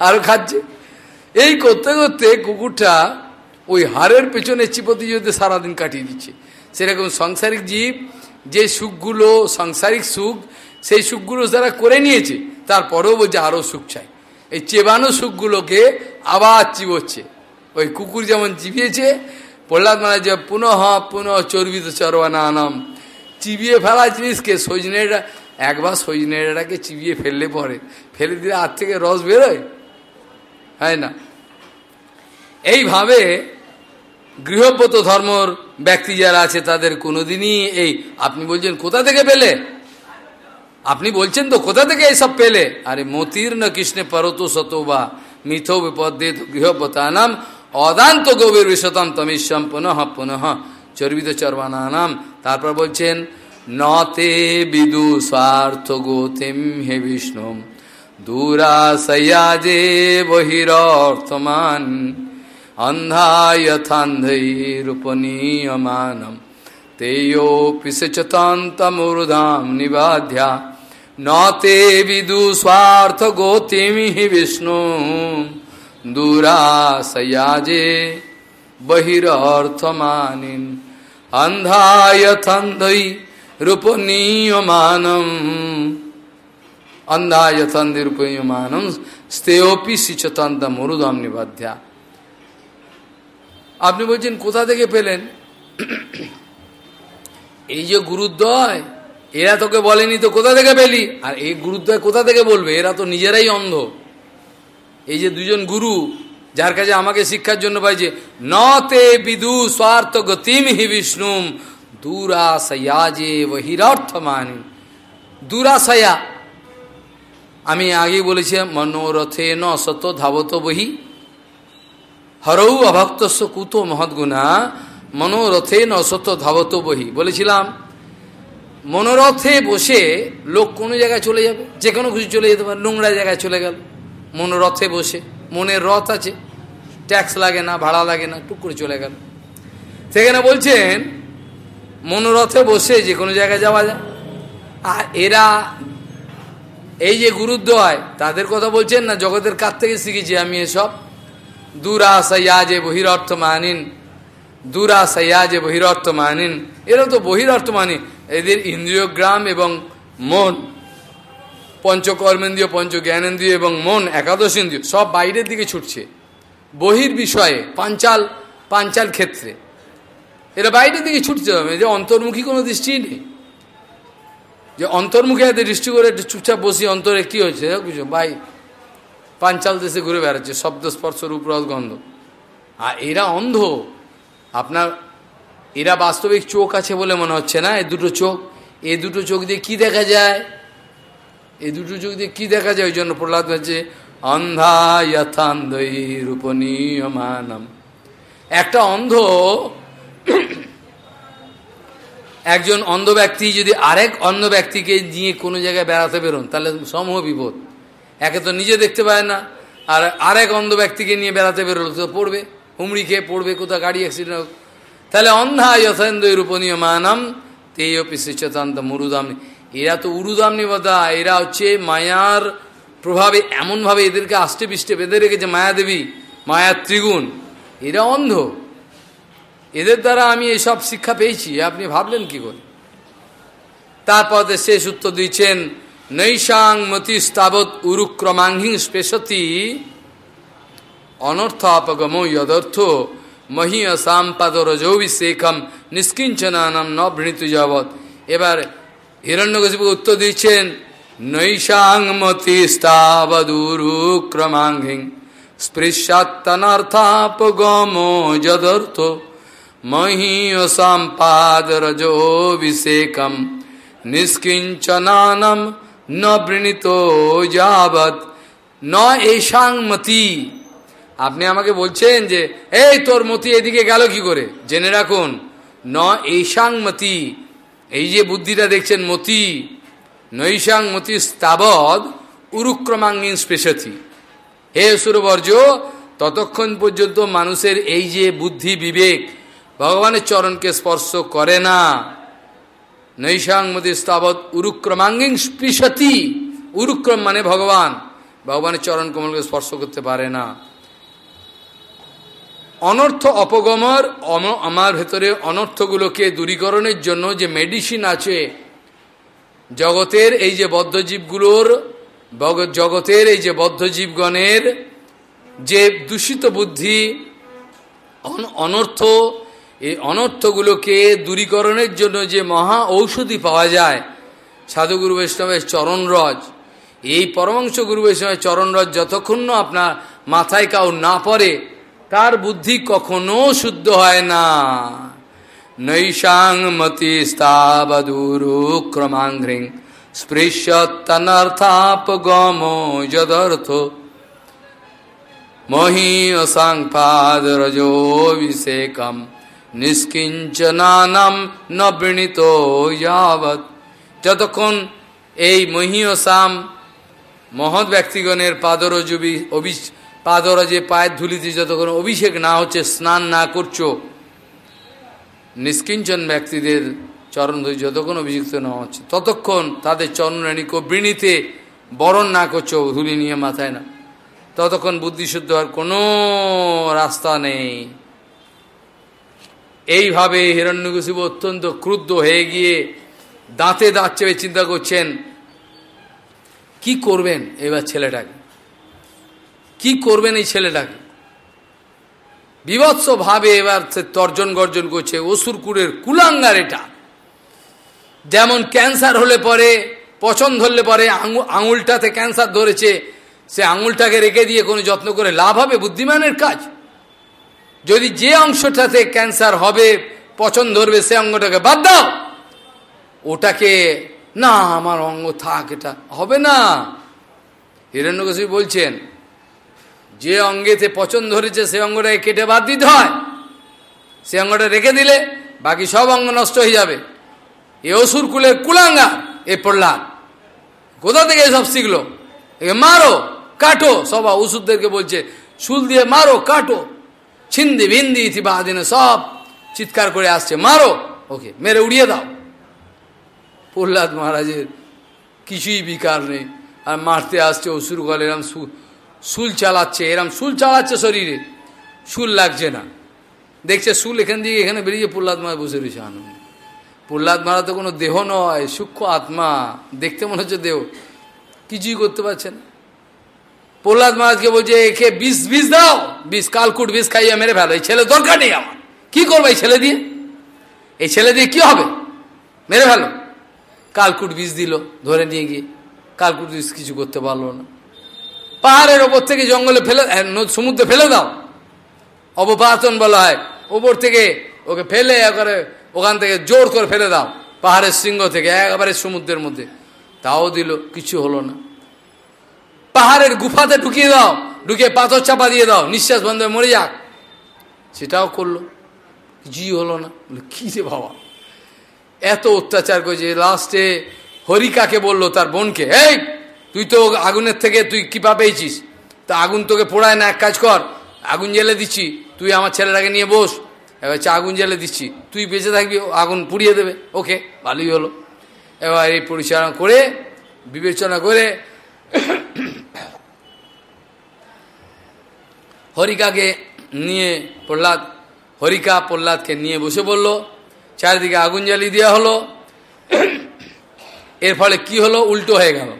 আরও খাচ্ছে। এই করতে করতে কুকুরটা ওই হাড়ের পেছনে চিপতি চিপতে সারাদিন কাটিয়ে দিচ্ছে। সেরকম সাংসারিক জীব, যে সুখগুলো, সাংসারিক সুখ সেই সুখগুলো তারা করে নিয়েছে, তারপরেও বলছে আরও সুখ চাই। এই চেবানো সুখগুলোকে আবার চিবোচ্ছে। ওই কুকুর যেমন চিবিয়েছে, প্রহ্লাদ যে পুনঃ পুনঃ চর্বিত চরবানা আনাম চিবিয়ে ফেলা জিনিসকে সজনেটা একবার সজনেটাকে চিবিয়ে ফেললে পরে, ফেলে দিলে হাত থেকে রস বেরোয়? হয় না? এইভাবে গৃহব্রত ধর্মর ব্যক্তি যারা আছে, তাদের কোনোদিনই এই, আপনি বলছেন, কোথা থেকে পেলে? আপনি বলছেন তো, কোথা থেকে এইসব পেলে? আরে মতির না কৃষ্ণে পরত শত বা মিথ বিপদে গৃহব্রতানাম অদান্ত গভীর বিশতম তমিশ্বম পুনঃ পুনঃ চর্বিত চর্বানানাম তারপর বলছেন, নতে বিদু স্বার্থ গৌতিম হে বিষ্ণু, দূরাশয়াজে বহিরর্থমান অন্ধায়থান্ধৈরূপনীয়মানম তেয়োপি সচতান্তমূর্ধাম নিবাধ্যা নতে বিদু স্বার্থ গৌতিমি বিষ্ণু। দূরাশয়াজে বহিরর্থমানিন। অন্ধায়থন্ধৈ রূপনীয়মানম। অন্ধায়থন্ধি রূপনীয়মানম। স্তেয়পি শিচতন্ত মরুদম নিবাধ্যা। আপনি বলছেন, কোথা থেকে পেলেন? এই যে গুরুদ্বয় এরা তোকে বলেনি তো কোথা থেকে পেলি? আর এই গুরুদ্বয় কোথা থেকে বলবে? এরা তো নিজেরাই অন্ধ। এই যে দুজন গুরু, যার কাছে আমাকে শিক্ষার জন্য পাইছে নতে বিদু স্বার্থ গতিম হি বিষ্ণুম, দুরাশয়া যে বহিরার্থ মানি দুরাশয়া। আমি আগে বলেছি, মনোরথে ন অসত ধাবত বহি, হরৌ অভক্তস্ব কুত মহৎগুণা মনোরথে ন অসত ধাবত বহি। বলেছিলাম মনোরথে বসে লোক কোনো জায়গায় চলে যাবে? যে কোনো কিছু চলে যেতে পারে, নোংরা জায়গায় চলে গেল। মনোরথে বসে মনের রথ আছে, ট্যাক্স লাগে না, ভাড়া লাগে না, টুক করে চলে গেল। সেখানে বলছেন, মনোরথে বসে যে কোনো জায়গায় যাওয়া যায়। আর এরা এই যে গুরুদ্বয়, তাদের কথা বলছেন না, জগতের কাছ থেকে শিখেছি আমি এসব? দুরাশয়া যে বহিরর্থ মানিন দুরাশয়া যে বহিরর্থ মানিন এরা তো বহিরর্থ মানি এদের ইন্দ্রিয়গ্রাম এবং মন, পঞ্চকর্মেন্দ্রীয় পঞ্চ জ্ঞানেন্দ্রীয় এবং মন একাদশ ইন্দ্রিয় সব বাইরের দিকে ছুটছে। বহির বিষয়ে, পাঞ্চাল পাঞ্চাল ক্ষেত্রে। এরা বাইরের দিকে ছুটতে হবে যে অন্তর্মুখী কোনো দৃষ্টি নেই। যে অন্তর্মুখে এদের দৃষ্টি করে একটু চুপচাপ বসি, অন্তরে কি হয়েছে? কিছু ভাই, পাঞ্চাল দেশে ঘুরে বেড়াচ্ছে শব্দ স্পর্শ রূপরস, গন্ধ। আর এরা অন্ধ। আপনার এরা বাস্তবিক চোখ আছে বলে মনে হচ্ছে না? এ দুটো চোখ। এ দুটো চোখ দিয়ে কি দেখা যায়? এ দুটো চোখ দিয়ে কি দেখা যায়? ওই জন্য প্রহ্লাদ হচ্ছে অন্ধা যথান্ধই একটা অন্ধ, একজন অন্ধ ব্যক্তি যদি আরেক অন্ধ ব্যক্তিকে নিয়ে কোনো জায়গায় বেড়াতে বেরোন, তাহলে সমূহ বিপদ। একে তো নিজে দেখতে পায় না। আর আরেক অন্ধ ব্যক্তিকে নিয়ে বেড়াতে বেরোলো তো পড়বে, হুমড়ি খেয়ে পড়বে, কোথাও গাড়ি অ্যাক্সিডেন্ট তাহলে অন্ধা যথেন্দ্র রূপনীয় মানাম তেয় পিসিচতান্ত মুরুদাম এরা তো উরুদামনি বদা, এরা হচ্ছে মায়ার প্রভাবে এমনভাবে এদেরকে আষ্টে পিষ্টে বেঁধে রেখেছে, মায়াদেবী মায়ার ত্রিগুণ এরা অন্ধ। এদের দ্বারা আমি এসব শিক্ষা পেয়েছি, আপনি ভাবলেন কি করে? তারপর শেষ উত্তর দিচ্ছেন নৈশাং মতি স্তাবৎ উরুক্রমাঙ্গিং স্পেশতি, অনর্থাপগম যদর্থ মহীয়সাম পাদরজৌবিশেখম নিষ্কিঞ্চনানম ন ভৃণিত যাবৎ। এবার হিরণ্যকশিপু উত্তর দিচ্ছেন, নৈশাং মতি স্তাবদুরুক্রমাঙ্গিং স্পৃশাত্তনর্থাপগম যদর্থ মহীয়সাম পাদরজোভিষেকম নিষ্কিঞ্চনানম ন বৃণীত যাবৎ। ন এসাং মতি আপনি আমাকে বলছেন যে, এই তোর মতি এদিকে গেল কি করে? জেনে রাখুন, ন এইসাং মতি, এই যে বুদ্ধিটা দেখছেন মতি নৈশাং মতি স্তাবৎ উরুক্রমাঙ্গিন স্পেশতি হে সুরবর্জ, ততক্ষণ পর্যন্ত মানুষের এই যে বুদ্ধি বিবেক ভগবানের চরণকে স্পর্শ করে না। নৈশাং মতি স্তাবৎ উরুক্রমাঙ্গিং স্পৃশতি উরুক্রম মানে ভগবান। ভগবানের চরণ কমলকে স্পর্শ করতে পারে না। অনর্থ অপগমর আমার ভেতরে অনর্থগুলোকে দূরীকরণের জন্য যে মেডিসিন আছে, জগতের এই যে বদ্ধজীবগুলোর জগতের এই যে বদ্ধজীবগণের যে দূষিত বুদ্ধি অনর্থ, এই অনর্থগুলোকে দূরীকরণের জন্য যে মহা ঔষধি পাওয়া যায় সাধুগুরু বৈষ্ণবের চরণরজ, এই পরমাংশ গুরু বৈষ্ণবের চরণরজ যতক্ষণ আপনার মাথায় কাউ না পড়ে তার বুদ্ধি কখনো শুদ্ধ হয় না। নৈশাং মতি স্তাবদুরু ক্রমাঘ্রিং স্পৃশ্যতনর্থাপগম যদর্থ। মহীয়সাং পাদরজোভিষেকম নিষ্কিঞ্চনানাম ন বৃণীত যাবৎ। যতক্ষণ এই মহীয়সাম মহৎ ব্যক্তিগণের পাদরজবি অভি পাদরজে পায়ের ধুলিতে যতক্ষণ অভিষেক না হচ্ছে, স্নান না করছ, নিষ্কিঞ্চন ব্যক্তিদের চরণ ধরি যতক্ষণ অভিযুক্ত না হচ্ছে, ততক্ষণ তাদের চরণরানিক বৃণীতে বরণ না করছ, ধুলি নিয়ে মাথায় না। ততক্ষণ বুদ্ধিশুদ্ধ হওয়ার কোনো রাস্তা নেই। এইভাবে হিরণ্যকশিব অত্যন্ত ক্রুদ্ধ হয়ে গিয়ে দাঁতে দাঁত চেপে চিন্তা করছেন, কি করবেন এবার ছেলেটাকে? কি করবেন এই ছেলেটাকে? বিভৎস ভাবে এবার সে তর্জন গর্জন করছে, অসুরকুরের কুলাঙ্গার এটা। যেমন ক্যান্সার হলে পরে, পছন্দ ধরলে পরে আঙুলটাতে ক্যান্সার ধরেছে, সে আঙুলটাকে রেখে দিয়ে কোনো যত্ন করে লাভ হবে? বুদ্ধিমানের কাজ। যদি যে অংশটাতে ক্যান্সার হবে, পছন্দ ধরবে, সে অঙ্গটাকে বাদ দাও। ওটাকে, না, আমার অঙ্গ থাক, এটা হবে না। হিরণ্যকশিপু বলছেন যে অঙ্গেতে পছন্দ ধরেছে সে অঙ্গটাকে কেটে বাদ দিতে হয়। সে অঙ্গটা রেখে দিলে বাকি সব অঙ্গ নষ্ট হয়ে যাবে। এ অসুর কুলের কুলাঙ্গা, এ প্রহ্লাদ। কোথা থেকে এসব শিখলো? একে মারো, কাটো, সব ওষুধদেরকে বলছে শুল দিয়ে মারো, কাটো। ছিন্দি ভিন্দি ইতিবাদিনে সব চিৎকার করে আসছে, মারো। ওকে, মেরে উড়িয়ে দাও। প্রহ্লাদ মহারাজের কিছুই বিকার নেই। আর মারতে আসছে অসুর গলে এরম শুল চালাচ্ছে, এরম শুল চালাচ্ছে শরীরে। শুল লাগছে না। দেখছে শুল এখান দিয়ে এখানে বেরিয়ে প্রহ্লাদ মহারাজ বসে রয়েছে আনন্দ। প্রহ্লাদ মহারাজ তো কোনো দেহ নয়, সূক্ষ্ম আত্মা। দেখতে মনে হচ্ছে দেহ। কিছুই করতে পারছে না। প্রহ্লাদ মহারাজকে বলছে, একে বিষ বিষ দাও। বিষ, কালকুট বিষ খাইয়ে মেরে ফেলো। এই ছেলে দরকার নেই আমার। কি করব এই ছেলে দিয়ে? এই ছেলে দিয়ে কি হবে? মেরে ফেলো। কালকুট বিষ দিল, ধরে নিয়ে গিয়ে। কালকুট বিষ কিছু করতে পারল না। পাহাড়ের ওপর থেকে জঙ্গলে ফেলে সমুদ্রে ফেলে দাও। অবপাতন বলা হয়। ওপর থেকে ওকে ফেলে একবারে ওখান থেকে জোর করে ফেলে দাও, পাহাড়ের শৃঙ্গ থেকে, একবারে সমুদ্রের মধ্যে। তাও দিল, কিছু হলো না। পাহাড়ের গুফাতে ঢুকিয়ে দাও, ঢুকিয়ে পাথর চাপা দিয়ে দাও, নিঃশ্বাস বন্ধ মরে যাক। সেটাও করল। কিছুই হলো না। কি রে বাবা! এত অত্যাচার করেছে। লাস্টে হরিকাকে বলল তার বোনকে, এই তুই তো আগুনের থেকে তুই কৃপা পেয়েছিস? তা আগুন তোকে পোড়ায় না, এক কাজ কর, আগুন জ্বেলে দিচ্ছি, তুই আমার ছেলেটাকে নিয়ে বস। এবার চা আগুন জ্বেলে দিচ্ছি, তুই বেঁচে থাকবি আগুন পুড়িয়ে দেবে। ওকে, ভালোই হলো। এবার এই পরিচালনা করে, বিবেচনা করে হরিকাকে নিয়ে প্রহ্লাদ, হরিকা প্রহ্লাদকে নিয়ে বসে বলল চারিদিকে আগুন জ্বালিয়ে দেওয়া হলো। এর ফলে কি হলো? উল্টো হয়ে গেল।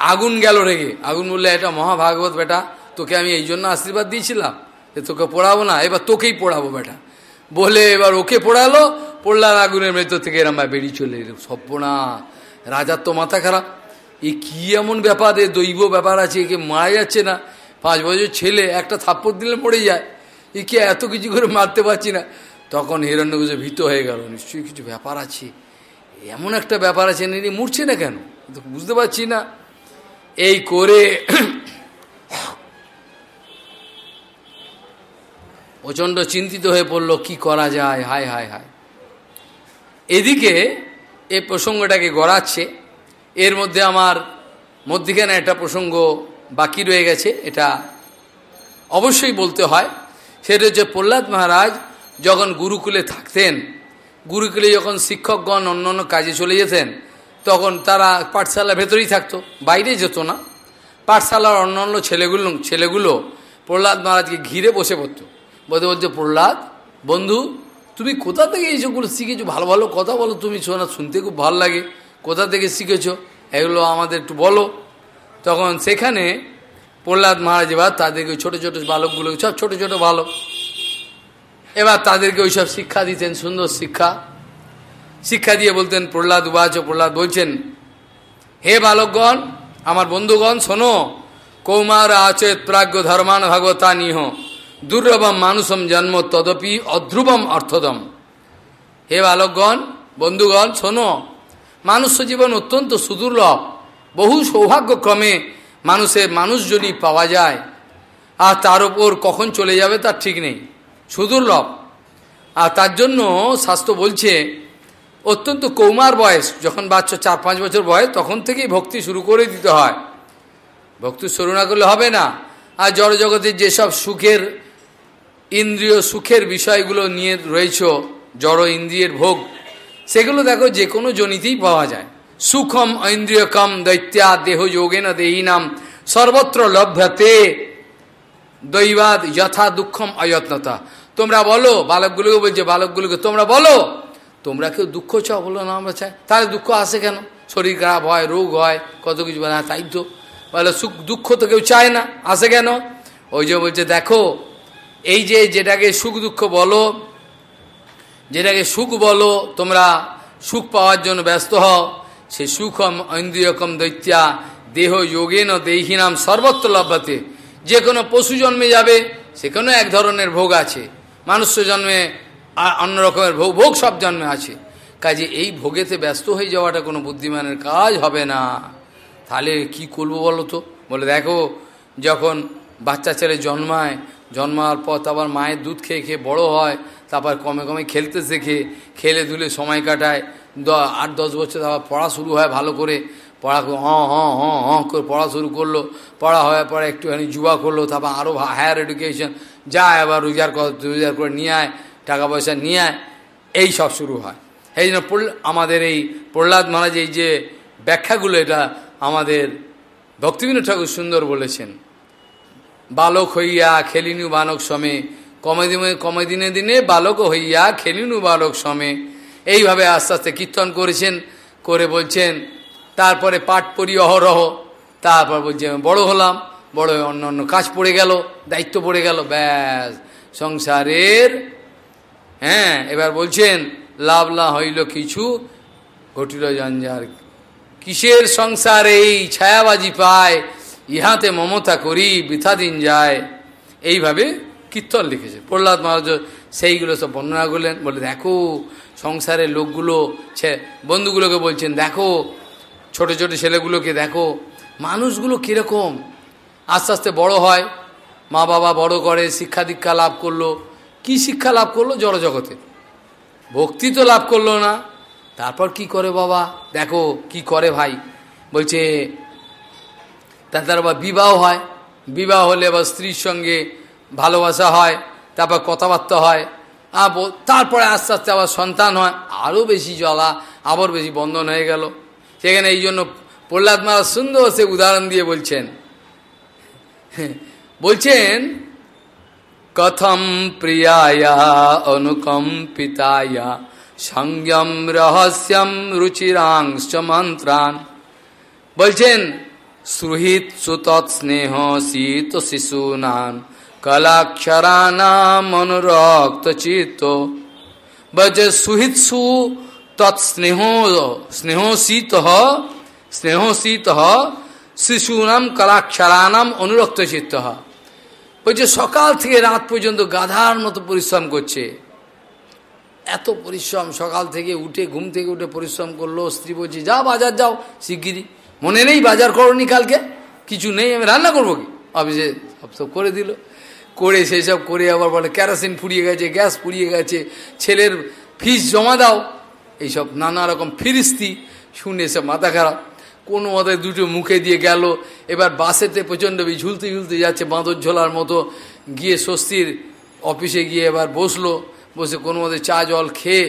আগুন গেল রেগে। আগুন বললে, এটা মহাভাগবত বেটা, তোকে আমি এই জন্য আশীর্বাদ দিয়েছিলাম যে তোকে পড়াবো না, এবার তোকেই পড়াবো বেটা। বলে এবার ওকে পড়ালো, পড়লার আগুনের মৃত্যু থেকে এরম বেরিয়ে চলে সভ্যনা রাজার তো মাথা খারাপ। এ কি এমন ব্যাপার, এ দৈব ব্যাপার আছে, একে মারা যাচ্ছে না। পাঁচ বছর ছেলে, একটা থাপ্পড় দিলে মরে যায়। একে এত কিছু করে মারতে পারছি না। তখন হিরণ্যকুজে ভীত হয়ে গেল। নিশ্চয়ই কিছু ব্যাপার আছে। এমন একটা ব্যাপার আছে নিয়ে মরছে না কেন? বুঝতে পারছি না। এই করে প্রচণ্ড চিন্তিত হয়ে পড়ল, কি করা যায়? হায় হায় হায়। এদিকে এই প্রসঙ্গটাকে গড়াচ্ছে। এর মধ্যে আমার মধ্যিখানে একটা প্রসঙ্গ বাকি রয়ে গেছে, এটা অবশ্যই বলতে হয়। সেটা হচ্ছে প্রহ্লাদ মহারাজ যখন গুরুকুলে থাকতেন, গুরুকুলে যখন শিক্ষকগণ অন্য অন্য কাজে চলে যেতেন তখন তারা পাঠশালার ভেতরেই থাকতো, বাইরে যেত না। পাঠশালার অন্য অন্য ছেলেগুলো ছেলেগুলো প্রহ্লাদ মহারাজকে ঘিরে বসে পড়তো। বলতে বলছে প্রহ্লাদ, বন্ধু, তুমি কোথা থেকে এইসবগুলো শিখেছো? ভালো ভালো কথা বলো, তুমি শোনা, শুনতে খুব ভালো লাগে। কোথা থেকে শিখেছো? এগুলো আমাদের একটু বলো। তখন সেখানে প্রহ্লাদ মহারাজ এবার তাদেরকে ছোট ছোট বালকগুলো সব ছোট ছোট বালক। এবার তাদেরকে ওইসব শিক্ষা দিতেন, সুন্দর শিক্ষা। শিক্ষা দিয়ে বলতেন, প্রহ্লাদ উবাচ প্রহ্লাদ বলছেন, হে বালকগণ, আমার বন্ধুগণ, শোনো, কৌমার আচেত প্রাজ্ঞ ধর্মান ভগবতা নিহ দুর্লভম মানুষম জন্ম তদপি অধ্রুবম অর্থদম। হে বালকগণ, বন্ধুগণ, শোনো মানুষ জীবন অত্যন্ত সুদুর্লভ, বহু সৌভাগ্যক্রমে মানুষের মানুষজনই পাওয়া যায়, আর তার ওপর কখন চলে যাবে তার ঠিক নেই, সুদুর্লভ। আর তার জন্য শাস্ত্র বলছে অত্যন্ত কৌমার বয়স। যখন বাচ্চা চার, পাঁচ বছর বয়স, তখন থেকেই ভক্তি শুরু করে দিতে হয়। ভক্তি শুরু না করলে হবে না। আর জড়জগতের যেসব সুখের, ইন্দ্রিয় সুখের বিষয়গুলো নিয়ে রয়েছ, জড় ইন্দ্রিয়ের ভোগ, সেগুলো দেখো যে কোনো জনিতেই পাওয়া যায়। সুখম ঐন্দ্রিয়কম দৈত্যা দেহ যোগেন দেহীনাম সর্বত্র লভ্যতে দৈবাদ যথা দুঃখম অযত্নতা। তোমরা বলো, বালকগুলোকে বলছে, বালকগুলোকে তোমরা বলো। তোমরা কেউ দুঃখ চাও বলো না, আমরা চাই। তাহলে দুঃখ আসে কেন? শরীর খারাপ হয়, রোগ হয়, কত কিছু বলে তাই তো। বলে, সুখ, দুঃখ তো কেউ চায় না, আসে কেন? ওই যে বলছে, দেখো, এই যে যেটাকে সুখ দুঃখ বলো, যেটাকে সুখ বলো, তোমরা সুখ পাওয়ার জন্য ব্যস্ত হও। সে সুখম ঐন্দ্রিয়কম দৈত্যা, দেহ যোগেন দেহীনাম সর্বত্র লভ্যতে। যে কোনো পশু জন্মে যাবে সেখানেও এক ধরনের ভোগ আছে। মানুষ জন্মে অন্য রকমের ভোগ ভোগ সব জন্মে আছে। কাজে এই ভোগেতে ব্যস্ত হয়ে যাওয়াটা কোনো বুদ্ধিমানের কাজ হবে না। তাহলে কি করব বলো তো? বলে দেখো, যখন বাচ্চা ছেলে জন্মায়, জন্মার পর তারপর মায়ের দুধ খেয়ে খেয়ে বড় হয়, তারপর কমে কমে খেলতে শেখে, খেলে ধুলে সময় কাটায়, দ, আট, দশ বছর তারপর পড়া শুরু হয় ভালো করে। পড়া হ হ হ হ করে পড়া শুরু করল। পড়া হওয়ার পরে একটুখানি যুবা করল, তারপর আরও হায়ার এডুকেশন যায় আবার রোজগার রোজগার করে নিয়ে আয়। টাকা পয়সা নিয়ে এই সব শুরু হয়। এই জন্য আমাদের এই প্রহ্লাদ মহারাজ এই যে ব্যাখ্যাগুলো, এটা আমাদের ভক্তিবিনোদ ঠাকুর সুন্দর বলেছেন। বালক হইয়া খেলিনু বালক সমে কমে কমে দিনে দিনে বালক হইয়া খেলিনু বালক সমে। এইভাবে আস্তে আস্তে কীর্তন করেছেন, করে বলছেন, তারপরে পাঠ পড়ি অহরহ, তারপর বলছে, বড় হলাম, বড় অন্য অন্য কাজ পড়ে গেল, দায়িত্ব পড়ে গেল, ব্যাস, সংসারের হ্যাঁ এবার বলছেন লাভ লা হইল কিছু, ঘটিল জঞ্জার কিসের সংসার এই? ছায়াবাজি পায়, ইহাতে মমতা করি, বৃথা দিন যায়। এইভাবে কীর্তন লিখেছে। প্রহ্লাদ মহারাজ সেইগুলো সব বর্ণনা করলেন বলে দেখো, সংসারের লোকগুলো বন্ধুগুলোকে বলছেন, দেখো, ছোট ছোট ছেলেগুলোকে দেখো, মানুষগুলো কীরকম? আস্তে আস্তে বড় হয়। মা বাবা বড় করে, শিক্ষা দীক্ষা লাভ করল। কি শিক্ষা লাভ করল? জড়জগতে। ভক্তি তো লাভ করল না। তারপর কি করে বাবা? দেখো, কি করে ভাই? বলছে, তার আবার বিবাহ হয়। বিবাহ হলে আবার স্ত্রীর সঙ্গে ভালোবাসা হয়, তারপর কথাবার্তা হয়। আর তারপরে আস্তে আস্তে আবার সন্তান হয়। আরও বেশি জলা আবার বেশি বন্ধন হয়ে গেল। সেখানে এই জন্য প্রহ্লাদ মহারাজ সুন্দর সে উদাহরণ দিয়ে বলছেন। বলছেন কথম প্রিয়ায়া অনুকম্পিতায়া সংযম রহস্যম রুচিরাংশ মন্ত্রান বলছেন সুহিত সুতৎ স্নেহ শীত শিশুনান কলাক্ষরানাম অনুরক্ত চিত্ত বলছে সুহিৎসু তৎস্নেহ স্নেহশীত স্নেহশীত শিশুনাম কলাক্ষরানাম অনুরক্ত চিত্ত বলছে সকাল থেকে রাত পর্যন্ত গাধার মতো পরিশ্রম করছে। এত পরিশ্রম, সকাল থেকে উঠে, ঘুম থেকে উঠে পরিশ্রম করল, স্ত্রী বলছে, যা বাজার যাও শিগগিরি মনে নেই বাজার করনি কালকে? কিছু নেই, আমি রান্না করব কি? অফিসে সব সব করে দিল। করে সেই সব করে আবার বলে ক্যারাসিন ফুরিয়ে গেছে, গ্যাস ফুরিয়ে গেছে, ছেলের ফিস জমা দাও। এইসব নানা রকম ফিরিস্তি শুনে সব মাথা খারাপ। কোনো মতে দুটো মুখে দিয়ে গেল। এবার বাসেতে প্রচণ্ড ঝুলতে ঝুলতে যাচ্ছে, বাঁদর ঝোলার মতো। গিয়ে স্বস্তির অফিসে গিয়ে এবার বসল, বসে কোনো মতে চা, জল খেয়ে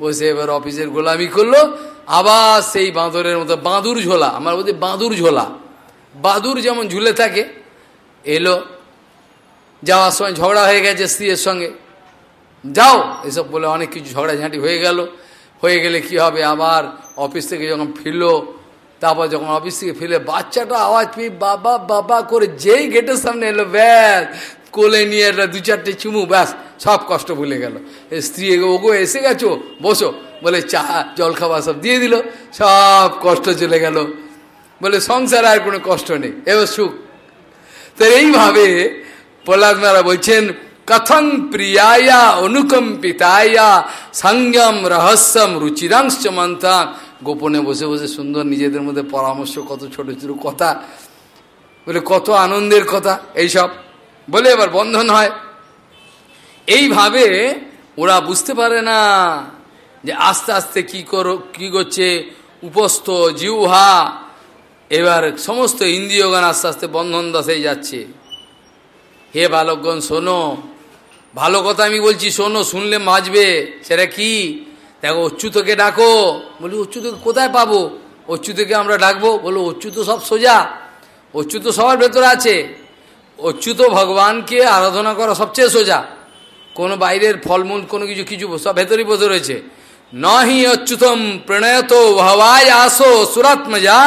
বসে এবার অফিসের গোলামি করল। আবার সেই বাঁদরের মতো বাঁদুর ঝোলা, আমার বলতে বাঁদুর ঝোলা। বাদুর যেমন ঝুলে থাকে, এলো, যাওয়ার সময় ঝগড়া হয়ে গেছে স্ত্রীর সঙ্গে। যাও, এসব বলে অনেক কিছু ঝগড়াঝাঁটি হয়ে গেল। হয়ে গেলে কি হবে? আবার অফিস থেকে যখন ফিরলো তারপর যখন অফিস থেকে ফেলে বাচ্চাটা আওয়াজ পেয়ে বাবা বাবা করে যেই গেটের সামনে এলো, ব্যাস, কোলে নিয়ে একটা দু চারটে চুমু, ব্যাস, সব কষ্ট ভুলে গেল। স্ত্রী ওগো, এসে গেছো? বসো। বলে চা, জল খাবার সব দিয়ে দিল, সব কষ্ট চলে গেল। বলে সংসারে আর কোনো কষ্ট নেই, এবার সুখ। তো এইভাবে প্রহ্লাদ মারা বলছেন, কথং প্রিয়ায়া অনুকম্পিতায়া সংযম রহস্যম রুচিরাংশ মন্থান গোপনে বসে বসে সুন্দর নিজেদের মধ্যে পরামর্শ, কত ছোট ছোট কথা, বলে কত আনন্দের কথা, এইসব। বলে এবার বন্ধন হয়। এইভাবে ওরা বুঝতে পারে না যে আস্তে আস্তে কি করো, কি করছে, উপস্থ জিউহা এবার সমস্ত ইন্দ্রিয়গান আস্তে আস্তে বন্ধন দশাই যাচ্ছে। হে বালকগণ, শোনো। ভালো কথা আমি বলছি, শোনো, শুনলে মাজবে। সেটা কি? দেখো অচ্যুতকে ডাকো। বলি, অচ্যুতকে কোথায় পাবো? অচ্যুতকে আমরা ডাকবো। বলো, অচ্যুত সব সোজা। অচ্যুত সবার ভেতরে আছে। অচ্যুত ভগবানকে আরাধনা করা সবচেয়ে সোজা। কোনো বাইরের ফলমূল, কোনো কিছু কিছু সব ভেতরেই বসে রয়েছে। নহি অচ্যুতম প্রণয়ত হওয়ায় আসো সুরাত্মজা।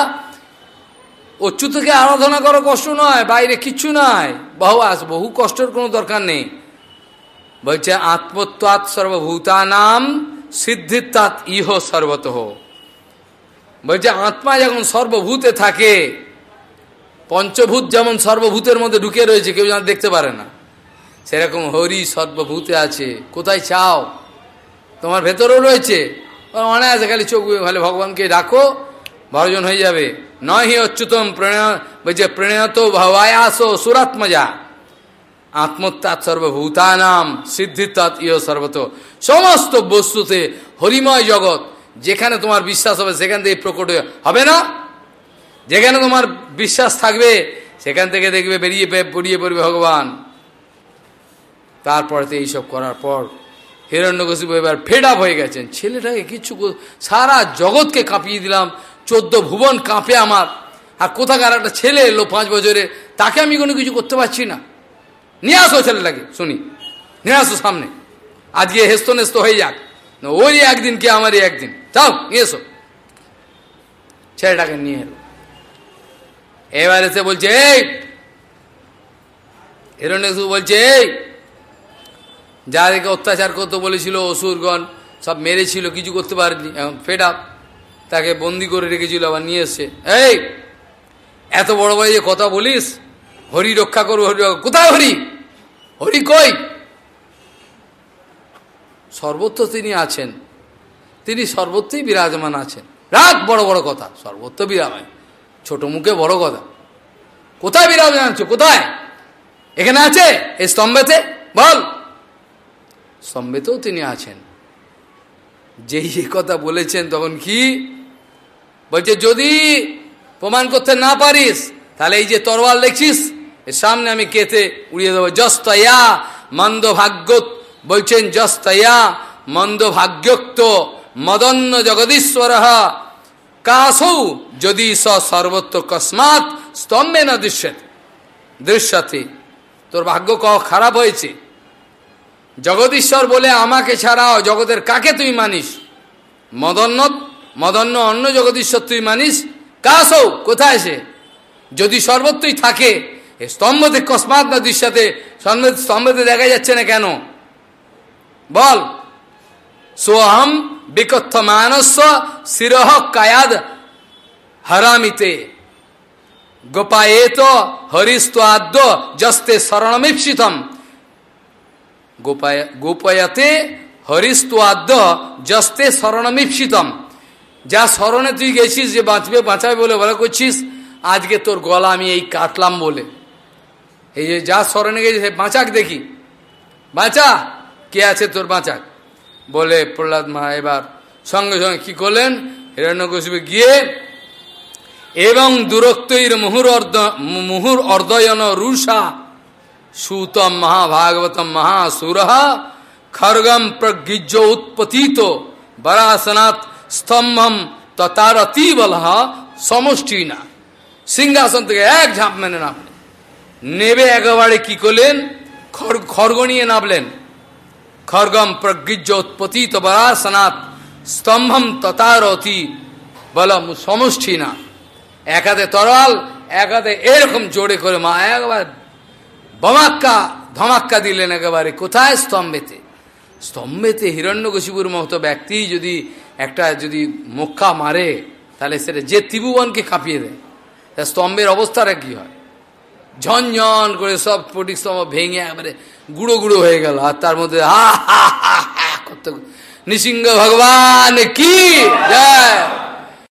অচ্যুতকে আরাধনা করা কষ্ট নয়, বাইরে কিচ্ছু নয়। বহু আস বহু কষ্টের কোনো দরকার নেই। বলছে, আত্মত্বাৎ সর্বভূতানাম সিদ্ধিত্বাৎ ইহ সর্বত। বলছে, আত্মা যখন সর্বভূতে থাকে, পঞ্চভূত যেমন সর্বভূতের মধ্যে ঢুকে রয়েছে, কেউ যেন দেখতে পারে না। সেরকম হরি সর্বভূতে আছে, কোথায় চাও? তোমার ভেতরেও রয়েছে। অনায়াসে খালি চোখ খালি ভগবানকে রাখো ভজন হয়ে যাবে। নহি অচ্যুতম প্রণয়, বলছে, প্রণয়ত ভবায়াস সুরাত্মজা। আত্মত্যাৎ সর্বভূতানাম সিদ্ধিত্যাৎ ইয় সর্বত। সমস্ত বস্তুতে হরিময় জগৎ, যেখানে তোমার বিশ্বাস হবে, সেখান থেকে প্রকট হবে না? যেখানে তোমার বিশ্বাস থাকবে, সেখান থেকে দেখবে বেরিয়ে পড়িয়ে পড়বে ভগবান। তারপরে এইসব করার পর হিরণ্যকশিপু এবার ফেড আপ হয়ে গেছেন। ছেলেটাকে কিছু সারা জগৎকে কাঁপিয়ে দিলাম। চোদ্দ ভুবন কাঁপে আমার। আর কোথাকার একটা ছেলে এলো পাঁচ বছরে, তাকে আমি কোনো কিছু করতে পারছি না। নিয়ে আসো ছেলেটাকে শুনি। নিয়ে আসো সামনে। আজকে হেস্ত নেস্ত হয়ে যাক। ওই একদিন কে আমারই একদিন? যাও, নিয়ে এসো। ছেলেটাকে নিয়ে এলো। এবার এসে বলছে, এই! হিরণ্যকশিপু বলছে, এই! যাদেরকে অত্যাচার করতে বলেছিল অসুরগণ, সব মেরেছিল, কিছু করতে পারেনি, এখন ফেড আপ তাকে বন্দি করে রেখেছিল, আবার নিয়ে এসছে। এই! এত বড় বড় যে কথা বলিস হরি রক্ষা করব হরি কোথায় হরি? হরি কই? সর্বত্র তিনি আছেন। তিনি সর্বত্রই বিরাজমান আছেন। রাত বড় বড় কথা। সর্বত্র বিরাজমান। ছোট মুখে বড় কথা। কোথায় বিরাজমান আছো? কোথায়? এখানে আছে? এই স্তম্ভেতে? বল। স্তম্ভেতেও তিনি আছেন। যেই কথা বলেছেন তখন কি? বলছে, যদি প্রমাণ করতে না পারিস, তাহলে এই যে তরোয়াল দেখছিস এর সামনে আমি কেতে উড়িয়ে দেবো জস্তয়া মন্দ ভাগ্য বলছেন জস্তয়া মন্দ ভাগ্যোক্ত মদন্ন জগদীশ্বর কাসৌ যদি স সর্বত্র কসমাৎ স্তম্ভে না দৃশ্যত দৃশ্যতে। তোর ভাগ্য ক খারাপ হয়েছে? জগদীশ্বর বলে, আমাকে ছাড়াও জগতের কাকে তুই মানিস? মদন্ন মদন্ন অন্য জগদীশ্বর তুই মানিস? কাসৌ কোথায় সে? যদি সর্বত্রই থাকে স্তম্ভতে কসমাত না দৃশ্যতে স্তম্ভতে দেখা যাচ্ছে না কেন? বল। সোহম বিকথ মানস্য শিরহ কায়াদ হরামিতে। গোপায়েত হরিস্তাদ্য জস্তে শরণমীপ্সিতম। গোপায় গোপয়াতে হরিস্তাদ্য জস্তে শরণমীপ্সিতম। যা স্মরণে তুই গেছিস যে বাঁচবে, বাঁচাবে বলে বলে করছিস, আজকে তোর গলা আমি এই কাটলাম বলে। এই যে যা স্মরণে গেছিস বাঁচাক দেখি। বাঁচা? কে আছে তোর বাঁচাক? বলে প্রহ্লাদ মা, এবার সঙ্গে সঙ্গে কি করলেন? হিরণ্যকশিপু গিয়ে এবং দূরত্বৈর মুহুর অর্ধ, মুহুর অর্দয়ন রুষা সুতম মহাভাগবতম মহাসুর খর্গম প্রগিজ্জ উৎপতিত বরাসনাথ স্তম্ভম ততার অতীবল সমষ্টি না সিংহাসন থেকে এক ঝাঁপ মেনে নামলেন। নেবে একেবারে কি করলেন? খড়গ নিয়ে নামলেন। খর্গম প্রগিজ্জ উৎপতিত বরাসনাথ স্তম্ভম ততার অতি বল সমষ্টি না এক হাতে তরল এক হাতে এরকম জোরে করে মা, একবার বমাক্কা, ধমাক্কা দিলেন একেবারে। কোথায় স্তম্ভেতে? স্তম্ভেতে হিরণ্যকশিপুর মতো ব্যক্তি যদি একটা যদি মক্কা মারে, তাহলে সেটা যে ত্রিভুবনকে কাঁপিয়ে দেয়। তা স্তম্ভের অবস্থাটা কি হয়? ঝনঝন করে সব স্তম্ভ ভেঙে একবারে গুঁড়ো গুঁড়ো হয়ে গেল। আর তার মধ্যে, হা হা হা করতে নৃসিংহ ভগবান, কি? জয়।